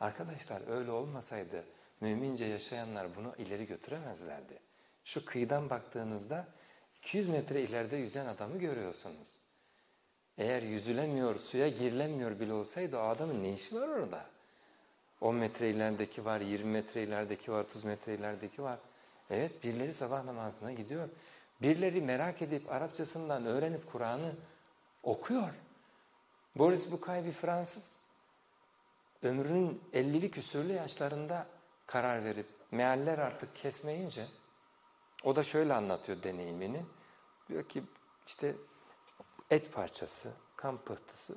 S1: Arkadaşlar öyle olmasaydı mümince yaşayanlar bunu ileri götüremezlerdi. Şu kıyıdan baktığınızda 200 metre ileride yüzen adamı görüyorsunuz. Eğer yüzülemiyor, suya girilemiyor bile olsaydı o adamın ne işi var orada? 10 metre ilerideki var, 20 metre ilerideki var, 30 metre ilerideki var. Evet birileri sabah namazına gidiyor. Birileri merak edip Arapçasından öğrenip Kur'an'ı okuyor. Boris Bucay bir Fransız. Ömrünün 50'li küsürlü yaşlarında karar verip mealler artık kesmeyince o da şöyle anlatıyor deneyimini. Diyor ki işte et parçası, kan pıhtısı.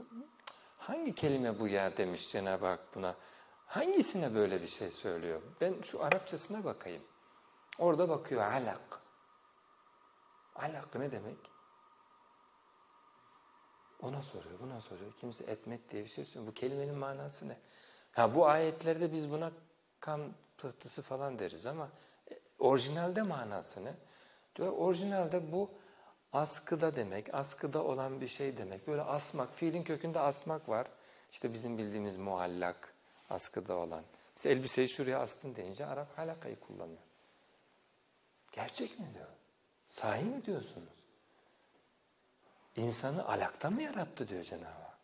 S1: Hangi kelime bu ya demiş Cenab-ı Hak buna. Hangisine böyle bir şey söylüyor? Ben şu Arapçasına bakayım. Orada bakıyor alak. Alak ne demek? Ona soruyor, buna soruyor. Kimse etmet diye bir şey söylüyor. Bu kelimenin manası ne? Ha bu ayetlerde biz buna kan pıhtısı falan deriz ama e, orijinalde manası ne? Diyor orijinalde bu askıda demek, askıda olan bir şey demek. Böyle asmak, fiilin kökünde asmak var. İşte bizim bildiğimiz muallak, askıda olan. Biz elbiseyi şuraya astın deyince Arap halakayı kullanıyor. Gerçek mi diyor? Sahi mi diyorsunuz? İnsanı alaktan mı yarattı diyor Cenab-ı Hak.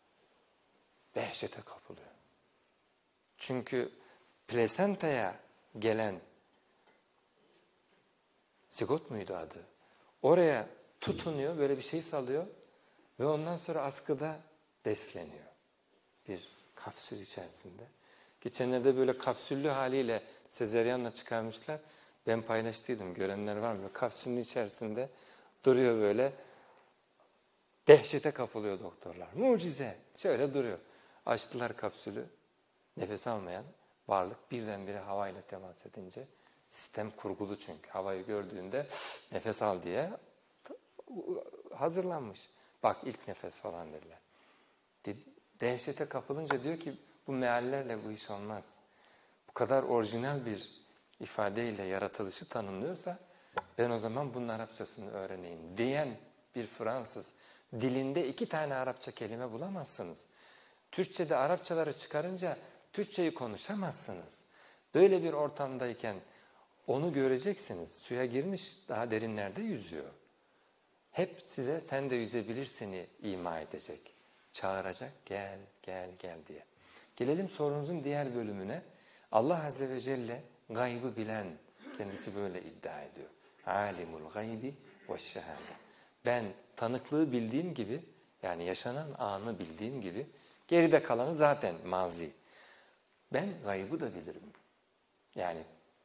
S1: Dehşete kapılıyor. Çünkü plasentaya gelen zigot muydu adı? Oraya tutunuyor, böyle bir şey salıyor ve ondan sonra askıda besleniyor. Bir kapsül içerisinde. Geçenlerde böyle kapsüllü haliyle sezeryanla çıkarmışlar. Ben paylaştıydım, görenler var mı? Kapsülün içerisinde duruyor böyle. Dehşete kapılıyor doktorlar. Mucize. Şöyle duruyor. Açtılar kapsülü. Nefes almayan varlık birdenbire havayla temas edince sistem kurgulu çünkü. Havayı gördüğünde nefes al diye hazırlanmış. Bak ilk nefes falan dediler. Dehşete kapılınca diyor ki bu meallerle bu iş olmaz. Bu kadar orijinal bir ifadeyle yaratılışı tanımlıyorsa ben o zaman bunun Arapçasını öğreneyim diyen bir Fransız dilinde iki tane Arapça kelime bulamazsınız. Türkçe'de Arapçaları çıkarınca Türkçeyi konuşamazsınız. Böyle bir ortamdayken onu göreceksiniz. Suya girmiş daha derinlerde yüzüyor. Hep size sen de yüzebilirsin ima edecek. Çağıracak gel gel gel diye. Gelelim sorunuzun diğer bölümüne. Allah Azze ve Celle gaybı bilen, kendisi böyle iddia ediyor. Alimul gaybi ve şehade. Ben tanıklığı bildiğim gibi, yani yaşanan anı bildiğim gibi, geride kalanı zaten mazi. Ben gaybı da bilirim. Yani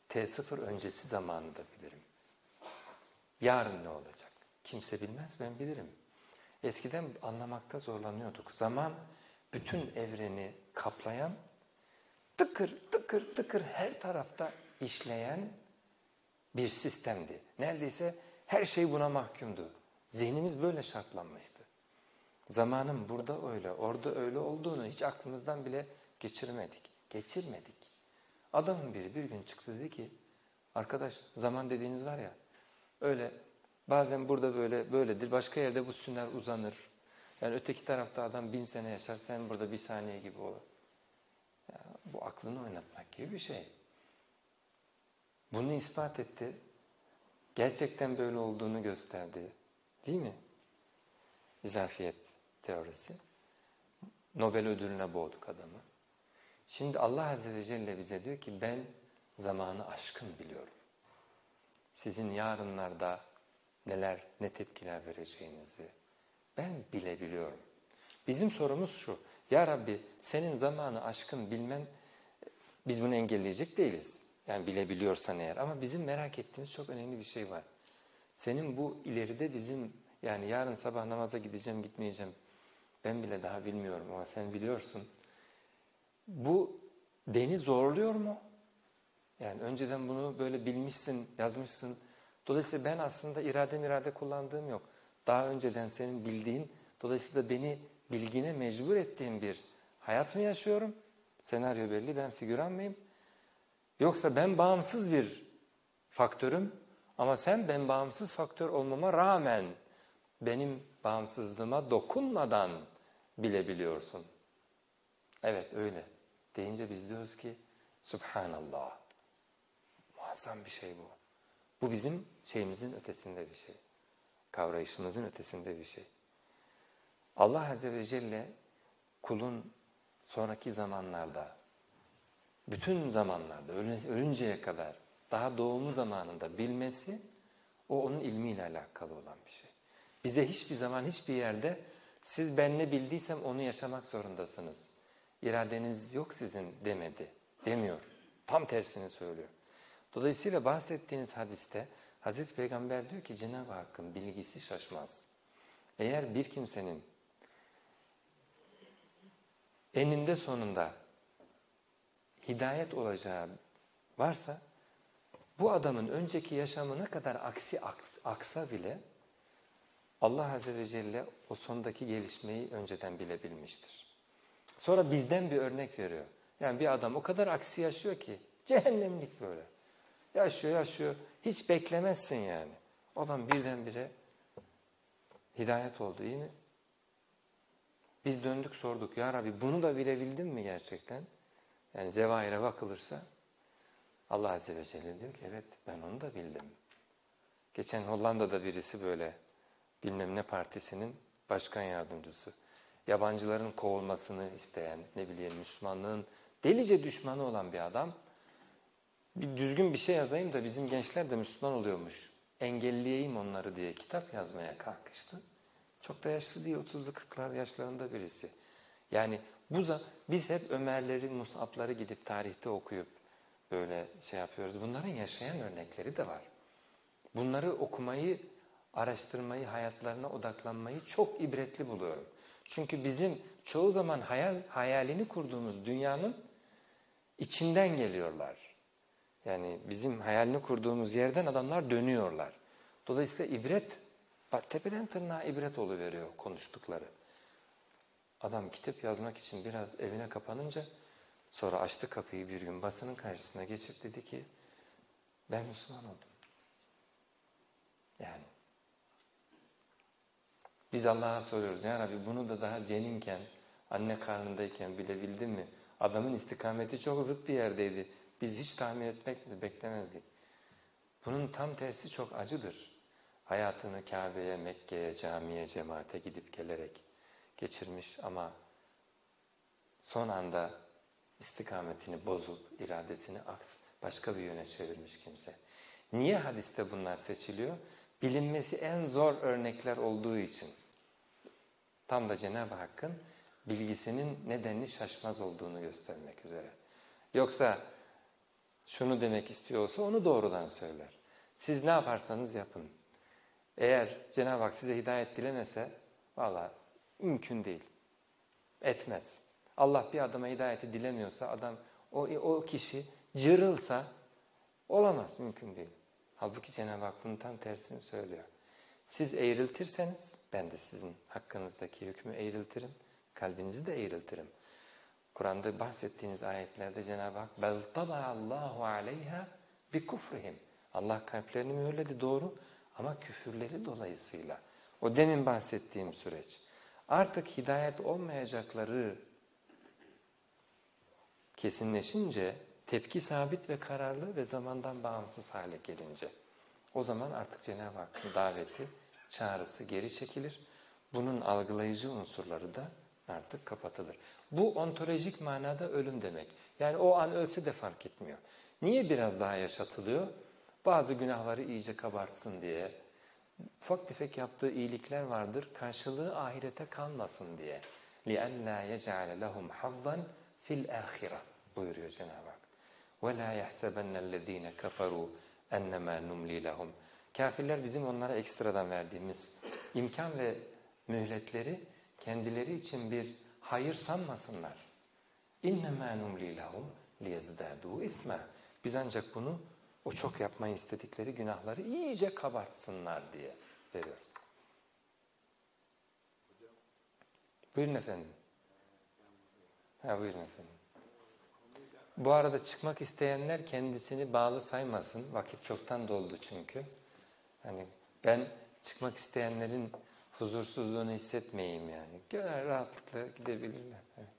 S1: T0 öncesi zamanı da bilirim. Yarın ne olacak? Kimse bilmez, ben bilirim. Eskiden anlamakta zorlanıyorduk. Zaman bütün evreni kaplayan, tıkır tıkır tıkır her tarafta işleyen bir sistemdi. Neredeyse her şey buna mahkumdu. Zihnimiz böyle şartlanmıştı. Zamanın burada öyle, orada öyle olduğunu hiç aklımızdan bile geçirmedik. Geçirmedik. Adamın biri bir gün çıktı dedi ki, arkadaş zaman dediğiniz var ya, öyle bazen burada böyle böyledir, başka yerde bu süner uzanır. Yani öteki tarafta adam bin sene yaşar, sen burada bir saniye gibi olur. Ya, bu aklını oynatmak gibi bir şey. Bunu ispat etti. Gerçekten böyle olduğunu gösterdi. Değil mi? İzafiyet teorisi. Nobel ödülüne boğduk adamı. Şimdi Allah Azze ve Celle bize diyor ki ben zamanı aşkın biliyorum. Sizin yarınlarda neler, ne tepkiler vereceğinizi ben bilebiliyorum. Bizim sorumuz şu, Ya Rabbi senin zamanı aşkın bilmen, biz bunu engelleyecek değiliz. Yani bilebiliyorsan eğer ama bizim merak ettiğimiz çok önemli bir şey var. Senin bu ileride bizim, yani yarın sabah namaza gideceğim gitmeyeceğim, ben bile daha bilmiyorum ama sen biliyorsun. Bu beni zorluyor mu? Yani önceden bunu böyle bilmişsin, yazmışsın. Dolayısıyla ben aslında irade irade kullandığım yok. Daha önceden senin bildiğin, dolayısıyla beni bilgine mecbur ettiğin bir hayat mı yaşıyorum? Senaryo belli, ben figüran mıyım? Yoksa ben bağımsız bir faktörüm ama sen ben bağımsız faktör olmama rağmen benim bağımsızlığıma dokunmadan bilebiliyorsun. Evet öyle. Deyince biz diyoruz ki Subhanallah. Muazzam bir şey bu. Bu bizim şeyimizin ötesinde bir şey. Kavrayışımızın ötesinde bir şey. Allah Azze ve Celle kulun sonraki zamanlarda, bütün zamanlarda, ölünceye kadar, daha doğumu zamanında bilmesi, o onun ilmiyle alakalı olan bir şey. Bize hiçbir zaman, hiçbir yerde siz ben ne bildiysem onu yaşamak zorundasınız. İradeniz yok sizin demedi, demiyor. Tam tersini söylüyor. Dolayısıyla bahsettiğiniz hadiste Hazreti Peygamber diyor ki Cenab-ı Hakk'ın bilgisi şaşmaz. Eğer bir kimsenin eninde sonunda hidayet olacağı varsa bu adamın önceki yaşamı ne kadar aksi aksa bile Allah Azze ve Celle o sondaki gelişmeyi önceden bilebilmiştir. Sonra bizden bir örnek veriyor. Yani bir adam o kadar aksi yaşıyor ki cehennemlik böyle. Yaşıyor yaşıyor hiç beklemezsin yani. Adam birdenbire hidayet oldu iyi mi? Biz döndük sorduk ya Rabbi bunu da bilebildin mi gerçekten? Yani zevahire bakılırsa Allah Azze ve Celle diyor ki evet ben onu da bildim. Geçen Hollanda'da birisi böyle bilmem ne partisinin başkan yardımcısı. Yabancıların kovulmasını isteyen ne bileyim Müslümanlığın delice düşmanı olan bir adam. Bir düzgün bir şey yazayım da bizim gençler de Müslüman oluyormuş. Engelleyeyim onları diye kitap yazmaya kalkıştı. Çok da yaşlı değil, 30'lu 40'lar yaşlarında birisi. Yani bu biz hep Ömerleri, Musab'ları gidip tarihte okuyup böyle şey yapıyoruz. Bunların yaşayan örnekleri de var. Bunları okumayı, araştırmayı, hayatlarına odaklanmayı çok ibretli buluyorum. Çünkü bizim çoğu zaman hayal hayalini kurduğumuz dünyanın içinden geliyorlar. Yani bizim hayalini kurduğumuz yerden adamlar dönüyorlar. Dolayısıyla ibret tepeden tırnağa ibret veriyor konuştukları. Adam kitap yazmak için biraz evine kapanınca sonra açtı kapıyı bir gün basının karşısına geçip dedi ki ben Müslüman oldum. Yani biz Allah'a soruyoruz ya Rabbi bunu da daha ceninken, anne karnındayken bilebildin mi? Adamın istikameti çok zıt bir yerdeydi. Biz hiç tahmin etmek beklemezdik. Bunun tam tersi çok acıdır hayatını Kabe'ye, Mekke'ye, camiye, cemaate gidip gelerek geçirmiş ama son anda istikametini bozup iradesini aks başka bir yöne çevirmiş kimse. Niye hadiste bunlar seçiliyor? Bilinmesi en zor örnekler olduğu için. Tam da Cenab-ı Hakk'ın bilgisinin nedenli şaşmaz olduğunu göstermek üzere. Yoksa şunu demek istiyorsa onu doğrudan söyler. Siz ne yaparsanız yapın. Eğer Cenab-ı Hak size hidayet dilemese valla mümkün değil. Etmez. Allah bir adama hidayeti dilemiyorsa adam o, o kişi cırılsa olamaz. Mümkün değil. Halbuki Cenab-ı Hak bunun tam tersini söylüyor. Siz eğriltirseniz ben de sizin hakkınızdaki hükmü eğriltirim. Kalbinizi de eğriltirim. Kur'an'da bahsettiğiniz ayetlerde Cenab-ı Hak bel Allahu aleyha bi kufrihim. Allah kalplerini mühürledi doğru ama küfürleri dolayısıyla. O demin bahsettiğim süreç. Artık hidayet olmayacakları kesinleşince tepki sabit ve kararlı ve zamandan bağımsız hale gelince o zaman artık Cenab-ı Hakk'ın daveti, çağrısı geri çekilir. Bunun algılayıcı unsurları da artık kapatılır. Bu ontolojik manada ölüm demek. Yani o an ölse de fark etmiyor. Niye biraz daha yaşatılıyor? Bazı günahları iyice kabartsın diye. Ufak tefek yaptığı iyilikler vardır. Karşılığı ahirete kalmasın diye. لِأَلَّا يَجْعَلَ لَهُمْ حَظًّا fil ahira buyuruyor Cenab-ı Hak. وَلَا يَحْسَبَنَّ الَّذ۪ينَ كَفَرُوا اَنَّمَا نُمْلِي لَهُمْ Kafirler bizim onlara ekstradan verdiğimiz imkan ve mühletleri kendileri için bir hayır sanmasınlar. اِنَّمَا نُمْلِي لَهُمْ لِيَزْدَادُوا اِثْمًا Biz ancak bunu o çok yapmayı istedikleri günahları iyice kabartsınlar diye veriyoruz. Buyurun efendim. Ha buyurun efendim. Bu arada çıkmak isteyenler kendisini bağlı saymasın. Vakit çoktan doldu çünkü. Hani ben çıkmak isteyenlerin huzursuzluğunu hissetmeyeyim yani. Gönül rahatlıkla gidebilirler. Evet.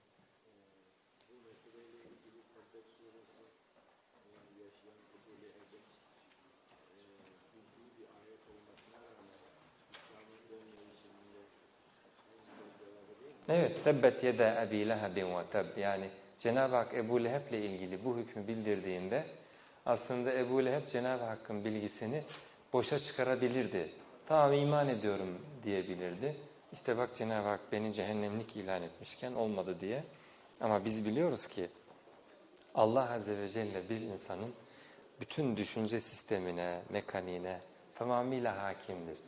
S1: Evet, tebbet yeda Ebi Lehebin ve teb. Yani Cenab-ı Hak Ebu Leheb ile ilgili bu hükmü bildirdiğinde aslında Ebu Leheb Cenab-ı Hakk'ın bilgisini boşa çıkarabilirdi. Tamam iman ediyorum diyebilirdi. İşte bak Cenab-ı Hak beni cehennemlik ilan etmişken olmadı diye. Ama biz biliyoruz ki Allah Azze ve Celle bir insanın bütün düşünce sistemine, mekaniğine tamamıyla hakimdir.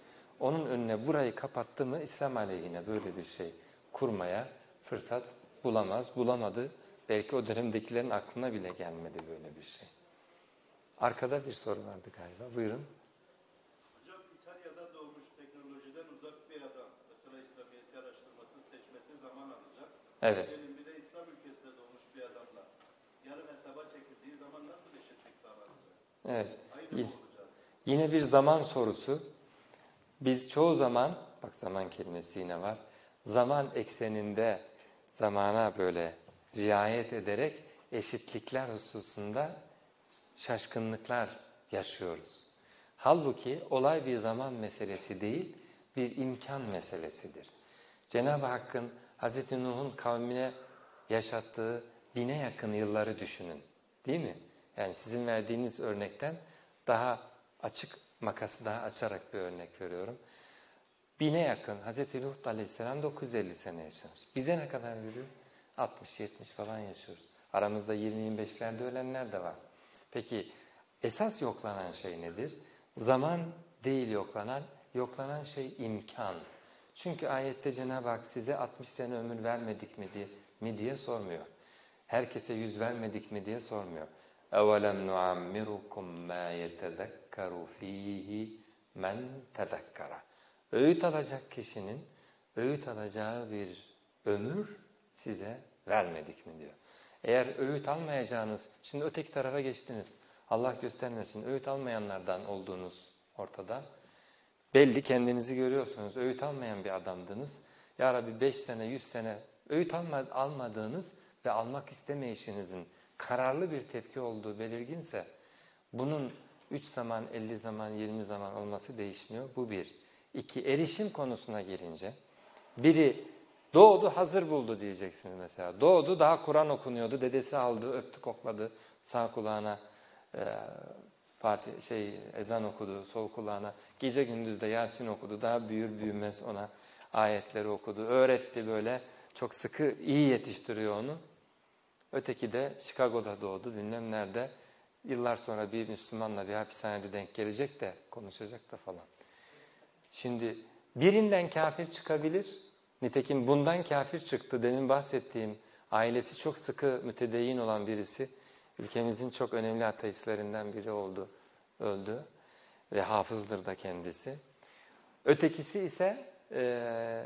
S1: Onun önüne burayı kapattı mı İslam aleyhine böyle bir şey kurmaya fırsat bulamaz, bulamadı. Belki o dönemdekilerin aklına bile gelmedi böyle bir şey. Arkada bir soru vardı galiba. Buyurun.
S3: Hocam İtalya'da doğmuş teknolojiden uzak bir adam. Mesela İslamiyet'i araştırması, seçmesi zaman alacak.
S1: Evet.
S3: Diyelim bir de İslam ülkesinde doğmuş bir adamla yarın hesaba çekildiği zaman nasıl eşitlik sağlanacak?
S1: Evet.
S3: Aynı
S1: Y-
S3: mı olacak?
S1: Yine bir zaman sorusu. Biz çoğu zaman, bak zaman kelimesi yine var, zaman ekseninde zamana böyle riayet ederek eşitlikler hususunda şaşkınlıklar yaşıyoruz. Halbuki olay bir zaman meselesi değil, bir imkan meselesidir. Cenab-ı Hakk'ın Hz. Nuh'un kavmine yaşattığı bine yakın yılları düşünün. Değil mi? Yani sizin verdiğiniz örnekten daha açık makası daha açarak bir örnek veriyorum. Bine yakın Hz. Lut aleyhisselam 950 sene yaşamış. Bize ne kadar veriyor? 60-70 falan yaşıyoruz. Aramızda 20-25'lerde ölenler de var. Peki esas yoklanan şey nedir? Zaman değil yoklanan, yoklanan şey imkan. Çünkü ayette Cenab-ı Hak size 60 sene ömür vermedik mi diye, mi diye sormuyor. Herkese yüz vermedik mi diye sormuyor. اَوَلَمْ نُعَمِّرُكُمْ مَا يَتَذَكَّرُ ف۪يهِ مَنْ تَذَكَّرَ Öğüt alacak kişinin öğüt alacağı bir ömür size vermedik mi diyor. Eğer öğüt almayacağınız, şimdi öteki tarafa geçtiniz. Allah göstermesin, öğüt almayanlardan olduğunuz ortada. Belli kendinizi görüyorsunuz, öğüt almayan bir adamdınız. Ya Rabbi 5 sene, 100 sene öğüt alma, almadığınız ve almak istemeyişinizin kararlı bir tepki olduğu belirginse bunun 3 zaman, 50 zaman, 20 zaman olması değişmiyor. Bu bir. İki, erişim konusuna gelince biri Doğdu hazır buldu diyeceksiniz mesela. Doğdu daha Kur'an okunuyordu. Dedesi aldı, öptü, kokladı. Sağ kulağına e, Fatih şey ezan okudu, sol kulağına. Gece gündüz de Yasin okudu. Daha büyür büyümez ona ayetleri okudu. Öğretti böyle. Çok sıkı, iyi yetiştiriyor onu. Öteki de Chicago'da doğdu, bilmem nerede. Yıllar sonra bir Müslümanla bir hapishanede denk gelecek de konuşacak da falan. Şimdi birinden kafir çıkabilir. Nitekim bundan kafir çıktı. Demin bahsettiğim ailesi çok sıkı mütedeyyin olan birisi. Ülkemizin çok önemli ateistlerinden biri oldu, öldü. Ve hafızdır da kendisi. Ötekisi ise e,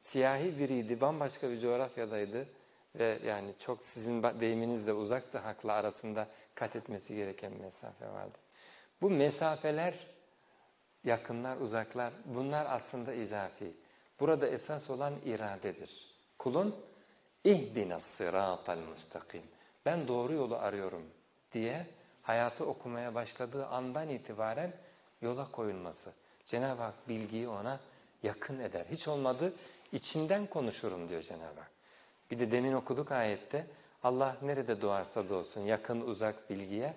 S1: siyahi biriydi, bambaşka bir coğrafyadaydı. Ve yani çok sizin deyiminizle uzaktı hakla arasında kat etmesi gereken mesafe vardı. Bu mesafeler, yakınlar, uzaklar bunlar aslında izafi. Burada esas olan iradedir. Kulun ihdinas sıratal mustakim. Ben doğru yolu arıyorum diye hayatı okumaya başladığı andan itibaren yola koyulması. Cenab-ı Hak bilgiyi ona yakın eder. Hiç olmadı içinden konuşurum diyor Cenab-ı Hak. Bir de demin okuduk ayette Allah nerede doğarsa doğsun yakın uzak bilgiye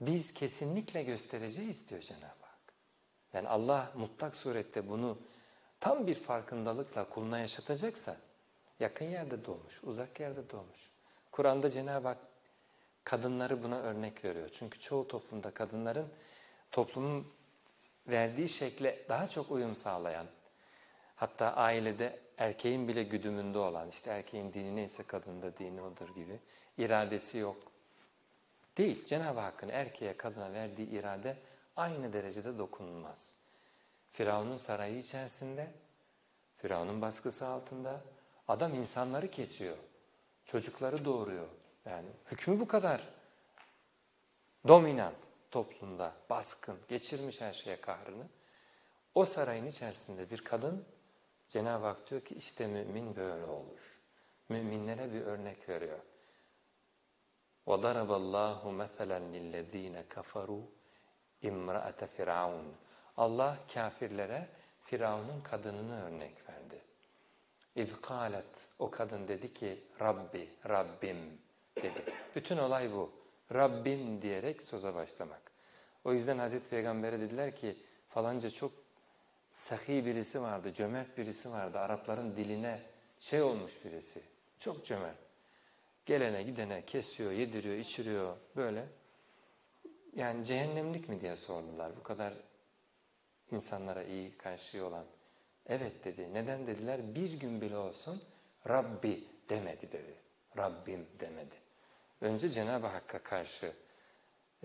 S1: biz kesinlikle göstereceğiz diyor Cenab-ı Hak. Yani Allah mutlak surette bunu tam bir farkındalıkla kuluna yaşatacaksa yakın yerde doğmuş, uzak yerde doğmuş. Kur'an'da Cenab-ı Hak kadınları buna örnek veriyor. Çünkü çoğu toplumda kadınların toplumun verdiği şekle daha çok uyum sağlayan, hatta ailede erkeğin bile güdümünde olan, işte erkeğin dini neyse kadının da dini odur gibi, iradesi yok. Değil, Cenab-ı Hakk'ın erkeğe kadına verdiği irade aynı derecede dokunulmaz. Firavun'un sarayı içerisinde, Firavun'un baskısı altında adam insanları kesiyor, çocukları doğuruyor. Yani hükmü bu kadar dominant toplumda, baskın, geçirmiş her şeye kahrını. O sarayın içerisinde bir kadın Cenab-ı Hak diyor ki işte mümin böyle olur. Müminlere bir örnek veriyor. وَضَرَبَ اللّٰهُ مَثَلًا لِلَّذ۪ينَ كَفَرُوا اِمْرَأَةَ فِرَعُونَ Allah kafirlere Firavun'un kadınını örnek verdi. İzkalet o kadın dedi ki Rabbi, Rabbim dedi. Bütün olay bu. Rabbim diyerek söze başlamak. O yüzden Hazreti Peygamber'e dediler ki falanca çok sahi birisi vardı, cömert birisi vardı. Arapların diline şey olmuş birisi. Çok cömert. Gelene gidene kesiyor, yediriyor, içiriyor böyle. Yani cehennemlik mi diye sordular. Bu kadar insanlara iyi karşı olan. Evet dedi. Neden dediler? Bir gün bile olsun Rabbi demedi dedi. Rabbim demedi. Önce Cenab-ı Hakk'a karşı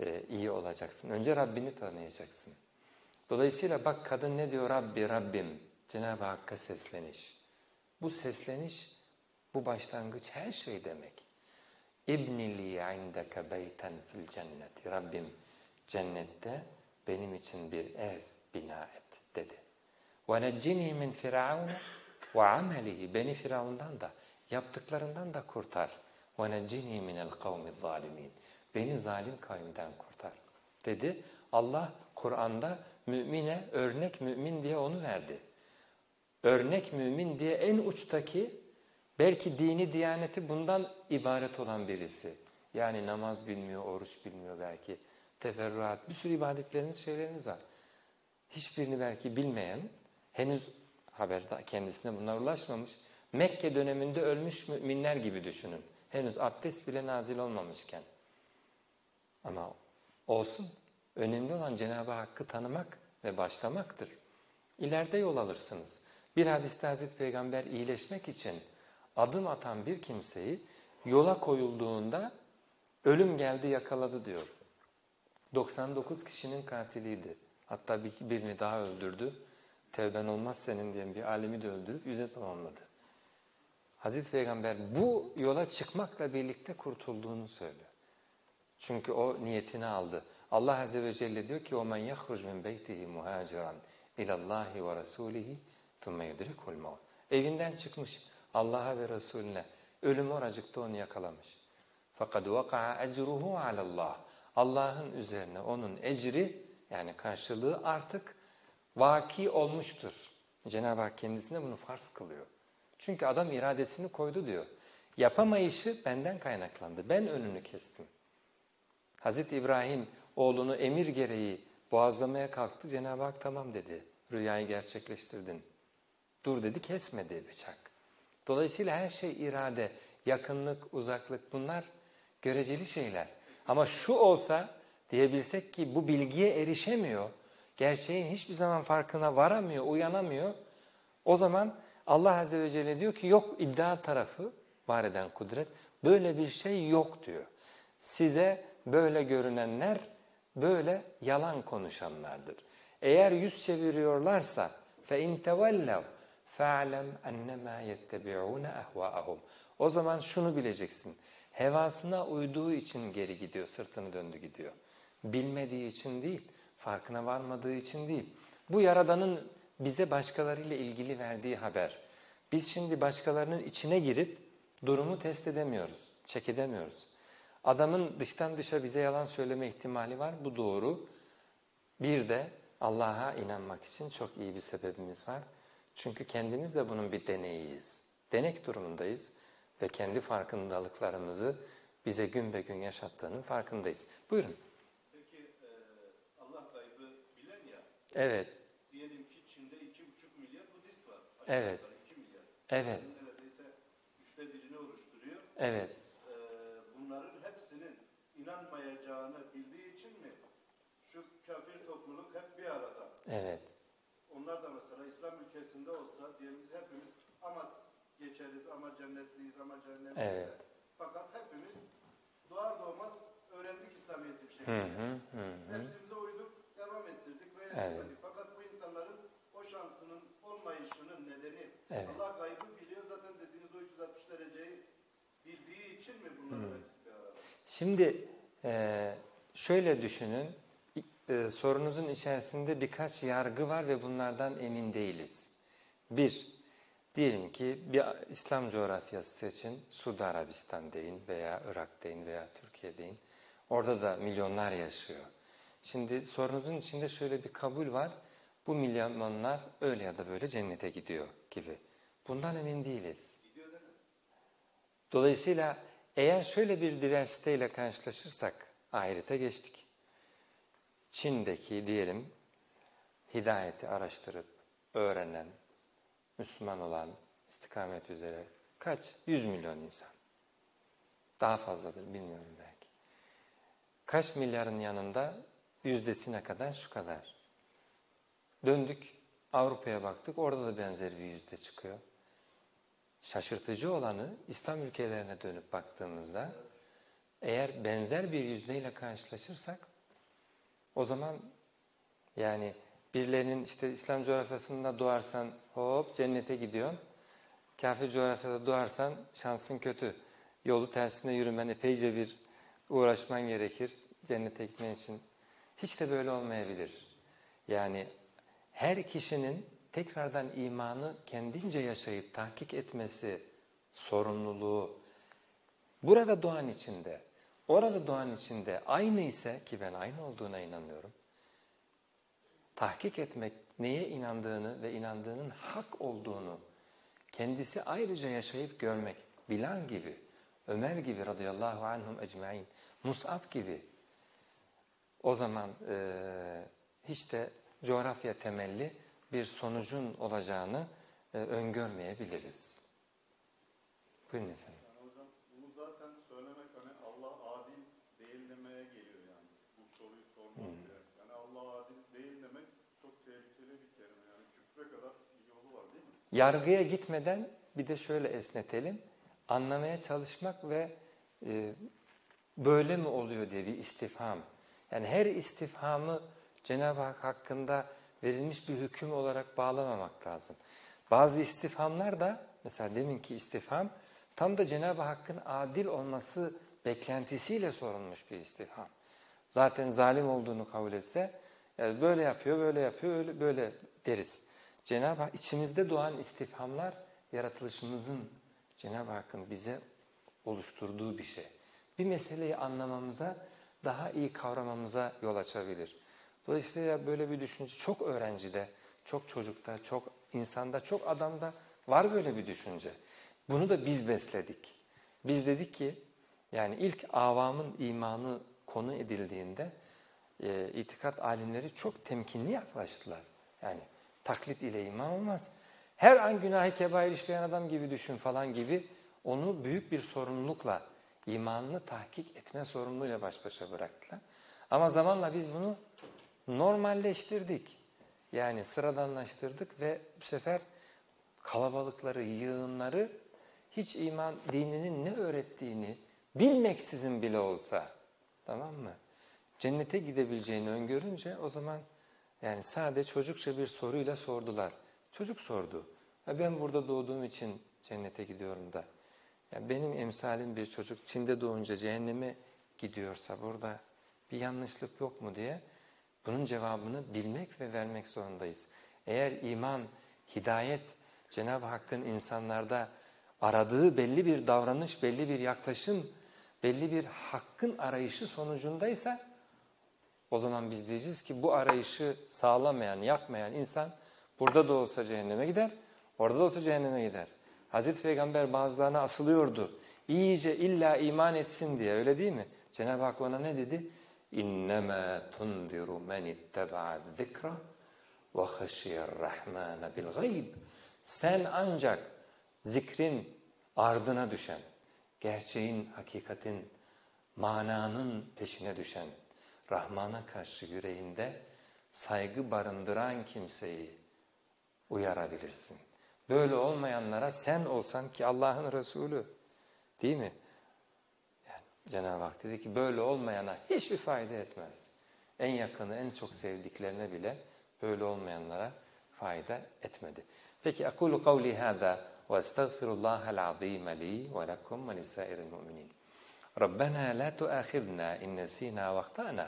S1: e, iyi olacaksın. Önce Rabbini tanıyacaksın. Dolayısıyla bak kadın ne diyor Rabbi, Rabbim. Cenab-ı Hakk'a sesleniş. Bu sesleniş, bu başlangıç her şey demek. İbni li indeke beyten fil cenneti. Rabbim cennette benim için bir ev bina et dedi. وَنَجِّنِي مِنْ فِرَعَوْنَ وَعَمَلِهِ Beni Firavundan da, yaptıklarından da kurtar. وَنَجِّنِي مِنَ الْقَوْمِ الظَّالِمِينَ Beni zalim kavimden kurtar dedi. Allah Kur'an'da mümine örnek mümin diye onu verdi. Örnek mümin diye en uçtaki belki dini diyaneti bundan ibaret olan birisi. Yani namaz bilmiyor, oruç bilmiyor belki, teferruat, bir sürü ibadetleriniz, şeyleriniz var. Hiçbirini belki bilmeyen, henüz haberde kendisine bunlar ulaşmamış, Mekke döneminde ölmüş müminler gibi düşünün. Henüz abdest bile nazil olmamışken. Ama olsun. Önemli olan Cenab-ı Hakk'ı tanımak ve başlamaktır. İleride yol alırsınız. Bir hadiste Hazreti Peygamber iyileşmek için adım atan bir kimseyi yola koyulduğunda ölüm geldi yakaladı diyor. 99 kişinin katiliydi. Hatta birini daha öldürdü. Tevben olmaz senin diyen bir alemi de öldürüp yüze tamamladı. Hazreti Peygamber bu yola çıkmakla birlikte kurtulduğunu söylüyor. Çünkü o niyetini aldı. Allah Azze ve Celle diyor ki وَمَنْ يَخْرُجْ مِنْ بَيْتِهِ مُهَاجِرًا اِلَى اللّٰهِ وَرَسُولِهِ ثُمَّ يُدْرِكُ الْمَوْتِ Evinden çıkmış Allah'a ve Resulüne. Ölüm oracıkta onu yakalamış. فَقَدْ وَقَعَ اَجْرُهُ عَلَى اللّٰهِ Allah'ın üzerine onun ecri yani karşılığı artık vaki olmuştur. Cenab-ı Hak kendisine bunu farz kılıyor. Çünkü adam iradesini koydu diyor. Yapamayışı benden kaynaklandı. Ben önünü kestim. Hazreti İbrahim oğlunu emir gereği boğazlamaya kalktı. Cenab-ı Hak tamam dedi. Rüyayı gerçekleştirdin. Dur dedi kesmedi bıçak. Dolayısıyla her şey irade, yakınlık, uzaklık bunlar göreceli şeyler. Ama şu olsa diyebilsek ki bu bilgiye erişemiyor, gerçeğin hiçbir zaman farkına varamıyor, uyanamıyor. O zaman Allah Azze ve Celle diyor ki yok iddia tarafı var eden kudret böyle bir şey yok diyor. Size böyle görünenler böyle yalan konuşanlardır. Eğer yüz çeviriyorlarsa فَاِنْ تَوَلَّوْا فَاعْلَمْ اَنَّمَا يَتَّبِعُونَ اَهْوَاءَهُمْ O zaman şunu bileceksin. Hevasına uyduğu için geri gidiyor, sırtını döndü gidiyor. Bilmediği için değil, farkına varmadığı için değil. Bu Yaradan'ın bize başkalarıyla ilgili verdiği haber. Biz şimdi başkalarının içine girip durumu test edemiyoruz, çek edemiyoruz. Adamın dıştan dışa bize yalan söyleme ihtimali var, bu doğru. Bir de Allah'a inanmak için çok iyi bir sebebimiz var. Çünkü kendimiz de bunun bir deneyiyiz. Denek durumundayız ve kendi farkındalıklarımızı bize gün be gün yaşattığının farkındayız. Buyurun.
S3: Peki e, Allah gaybı bilen ya,
S1: Evet,
S3: diyelim ki Çin'de 2,5 milyar Budist var. Aşağı
S1: Evet.
S3: yukarı 2 milyar.
S1: evet,
S3: neredeyse üçte birini oluşturuyor.
S1: evet.
S3: E, bunların hepsinin inanmayacağını bildiği için mi şu kafir topluluk hep bir arada?
S1: Evet,
S3: Onlar da mesela İslam ülkesinde olsa diyelim biz hepimiz ama geçeriz ama cennetliyiz ama cehennemliyiz.
S1: Evet.
S3: Fakat hepimiz doğar doğmaz öğrendik İslamiyet'i bir şekilde.
S1: hı, hı hı.
S3: Nefsimize uyduk, devam ettirdik ve
S1: Evet.
S3: Fakat bu insanların o şansının olmayışının nedeni
S1: Evet.
S3: Allah gaybı biliyor. Zaten dediğiniz o 360 dereceyi bildiği için mi bunların hepsi bir arada?
S1: Şimdi e, şöyle düşünün, e, sorunuzun içerisinde birkaç yargı var ve bunlardan emin değiliz. Bir, diyelim ki bir İslam coğrafyası seçin, Suudi Arabistan deyin veya Irak deyin veya Türkiye deyin. Orada da milyonlar yaşıyor. Şimdi sorunuzun içinde şöyle bir kabul var, bu milyonlar öyle ya da böyle cennete gidiyor gibi. Bundan emin değiliz. Dolayısıyla eğer şöyle bir diversiteyle karşılaşırsak ahirete geçtik. Çin'deki diyelim hidayeti araştırıp öğrenen, Müslüman olan, istikamet üzere kaç? Yüz milyon insan. Daha fazladır bilmiyorum belki. Kaç milyarın yanında yüzdesine kadar şu kadar. Döndük Avrupa'ya baktık orada da benzer bir yüzde çıkıyor. Şaşırtıcı olanı İslam ülkelerine dönüp baktığımızda eğer benzer bir yüzdeyle karşılaşırsak o zaman yani birilerinin işte İslam coğrafyasında doğarsan hop cennete gidiyorsun. Kafir coğrafyada doğarsan şansın kötü. Yolu tersine yürümen epeyce bir uğraşman gerekir cennete gitmen için. Hiç de böyle olmayabilir. Yani her kişinin tekrardan imanı kendince yaşayıp tahkik etmesi sorumluluğu burada doğan içinde, orada doğan içinde aynı ise ki ben aynı olduğuna inanıyorum. Tahkik etmek neye inandığını ve inandığının hak olduğunu kendisi ayrıca yaşayıp görmek. Bilal gibi, Ömer gibi radıyallahu anhum ecmain, Mus'ab gibi. O zaman e, hiç de coğrafya temelli bir sonucun olacağını e, öngörmeyebiliriz. Buyurun efendim.
S4: Yani hocam bunu zaten söylemek hani Allah adil değil demeye geliyor yani. Bu soruyu sormak bile. Yani Allah adil değil demek çok tehlikeli bir kelime. Yani küfre kadar bir yolu var değil mi?
S1: Yargıya gitmeden bir de şöyle esnetelim. Anlamaya çalışmak ve e, böyle mi oluyor diye bir istifham. Yani her istifhamı Cenab-ı Hak hakkında verilmiş bir hüküm olarak bağlamamak lazım. Bazı istifhamlar da mesela deminki istifham tam da Cenab-ı Hakk'ın adil olması beklentisiyle sorulmuş bir istifham. Zaten zalim olduğunu kabul etse yani böyle yapıyor, böyle yapıyor, öyle böyle deriz. Cenab-ı Hak içimizde doğan istifhamlar yaratılışımızın Cenab-ı Hakk'ın bize oluşturduğu bir şey. Bir meseleyi anlamamıza, daha iyi kavramamıza yol açabilir. Dolayısıyla böyle bir düşünce çok öğrencide, çok çocukta, çok insanda, çok adamda Var böyle bir düşünce. Bunu da biz besledik. Biz dedik ki yani ilk avamın imanı konu edildiğinde e, itikat alimleri çok temkinli yaklaştılar. Yani taklit ile iman olmaz. Her an günahı kebair işleyen adam gibi düşün falan gibi onu büyük bir sorumlulukla imanını tahkik etme sorumluluğuyla baş başa bıraktılar. Ama zamanla biz bunu normalleştirdik. Yani sıradanlaştırdık ve bu sefer kalabalıkları, yığınları hiç iman dininin ne öğrettiğini bilmeksizin bile olsa tamam mı? Cennete gidebileceğini öngörünce o zaman yani sadece çocukça bir soruyla sordular. Çocuk sordu. Ben burada doğduğum için cennete gidiyorum da. Yani benim emsalim bir çocuk Çin'de doğunca cehenneme gidiyorsa burada bir yanlışlık yok mu diye bunun cevabını bilmek ve vermek zorundayız. Eğer iman, hidayet Cenab-ı Hakk'ın insanlarda aradığı belli bir davranış, belli bir yaklaşım, belli bir hakkın arayışı sonucundaysa o zaman biz diyeceğiz ki bu arayışı sağlamayan, yapmayan insan burada da olsa cehenneme gider, orada da olsa cehenneme gider. Hazreti Peygamber bazılarına asılıyordu. İyice illa iman etsin diye öyle değil mi? Cenab-ı Hak ona ne dedi? İnnemâ tundiru men itteba'a zikra ve haşiyar rahmâne bil gayb. Sen ancak zikrin ardına düşen, gerçeğin, hakikatin, mananın peşine düşen, Rahman'a karşı yüreğinde saygı barındıran kimseyi uyarabilirsin. Böyle olmayanlara sen olsan ki Allah'ın Resulü değil mi? Yani Cenab-ı Hak dedi ki böyle olmayana hiçbir fayda etmez. En yakını, en çok sevdiklerine bile böyle olmayanlara fayda etmedi. Peki akulu kavli hâzâ ve estağfirullahal azîme li ve lekum ve lisâiril mu'minin. ربنا لا تؤاخذنا إن نسينا واخطأنا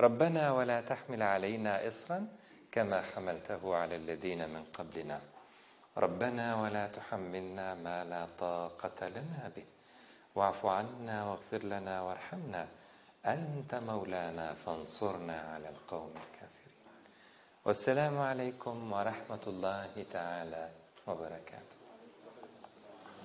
S1: ربنا ولا تحمل علينا إصرا كما حملته على الذين من قبلنا ربنا ولا تحملنا ما لا طاقة لنا به. واعف عنا واغفر لنا وارحمنا. أنت مولانا فانصرنا على القوم الكافرين. والسلام عليكم ورحمة الله تعالى وبركاته.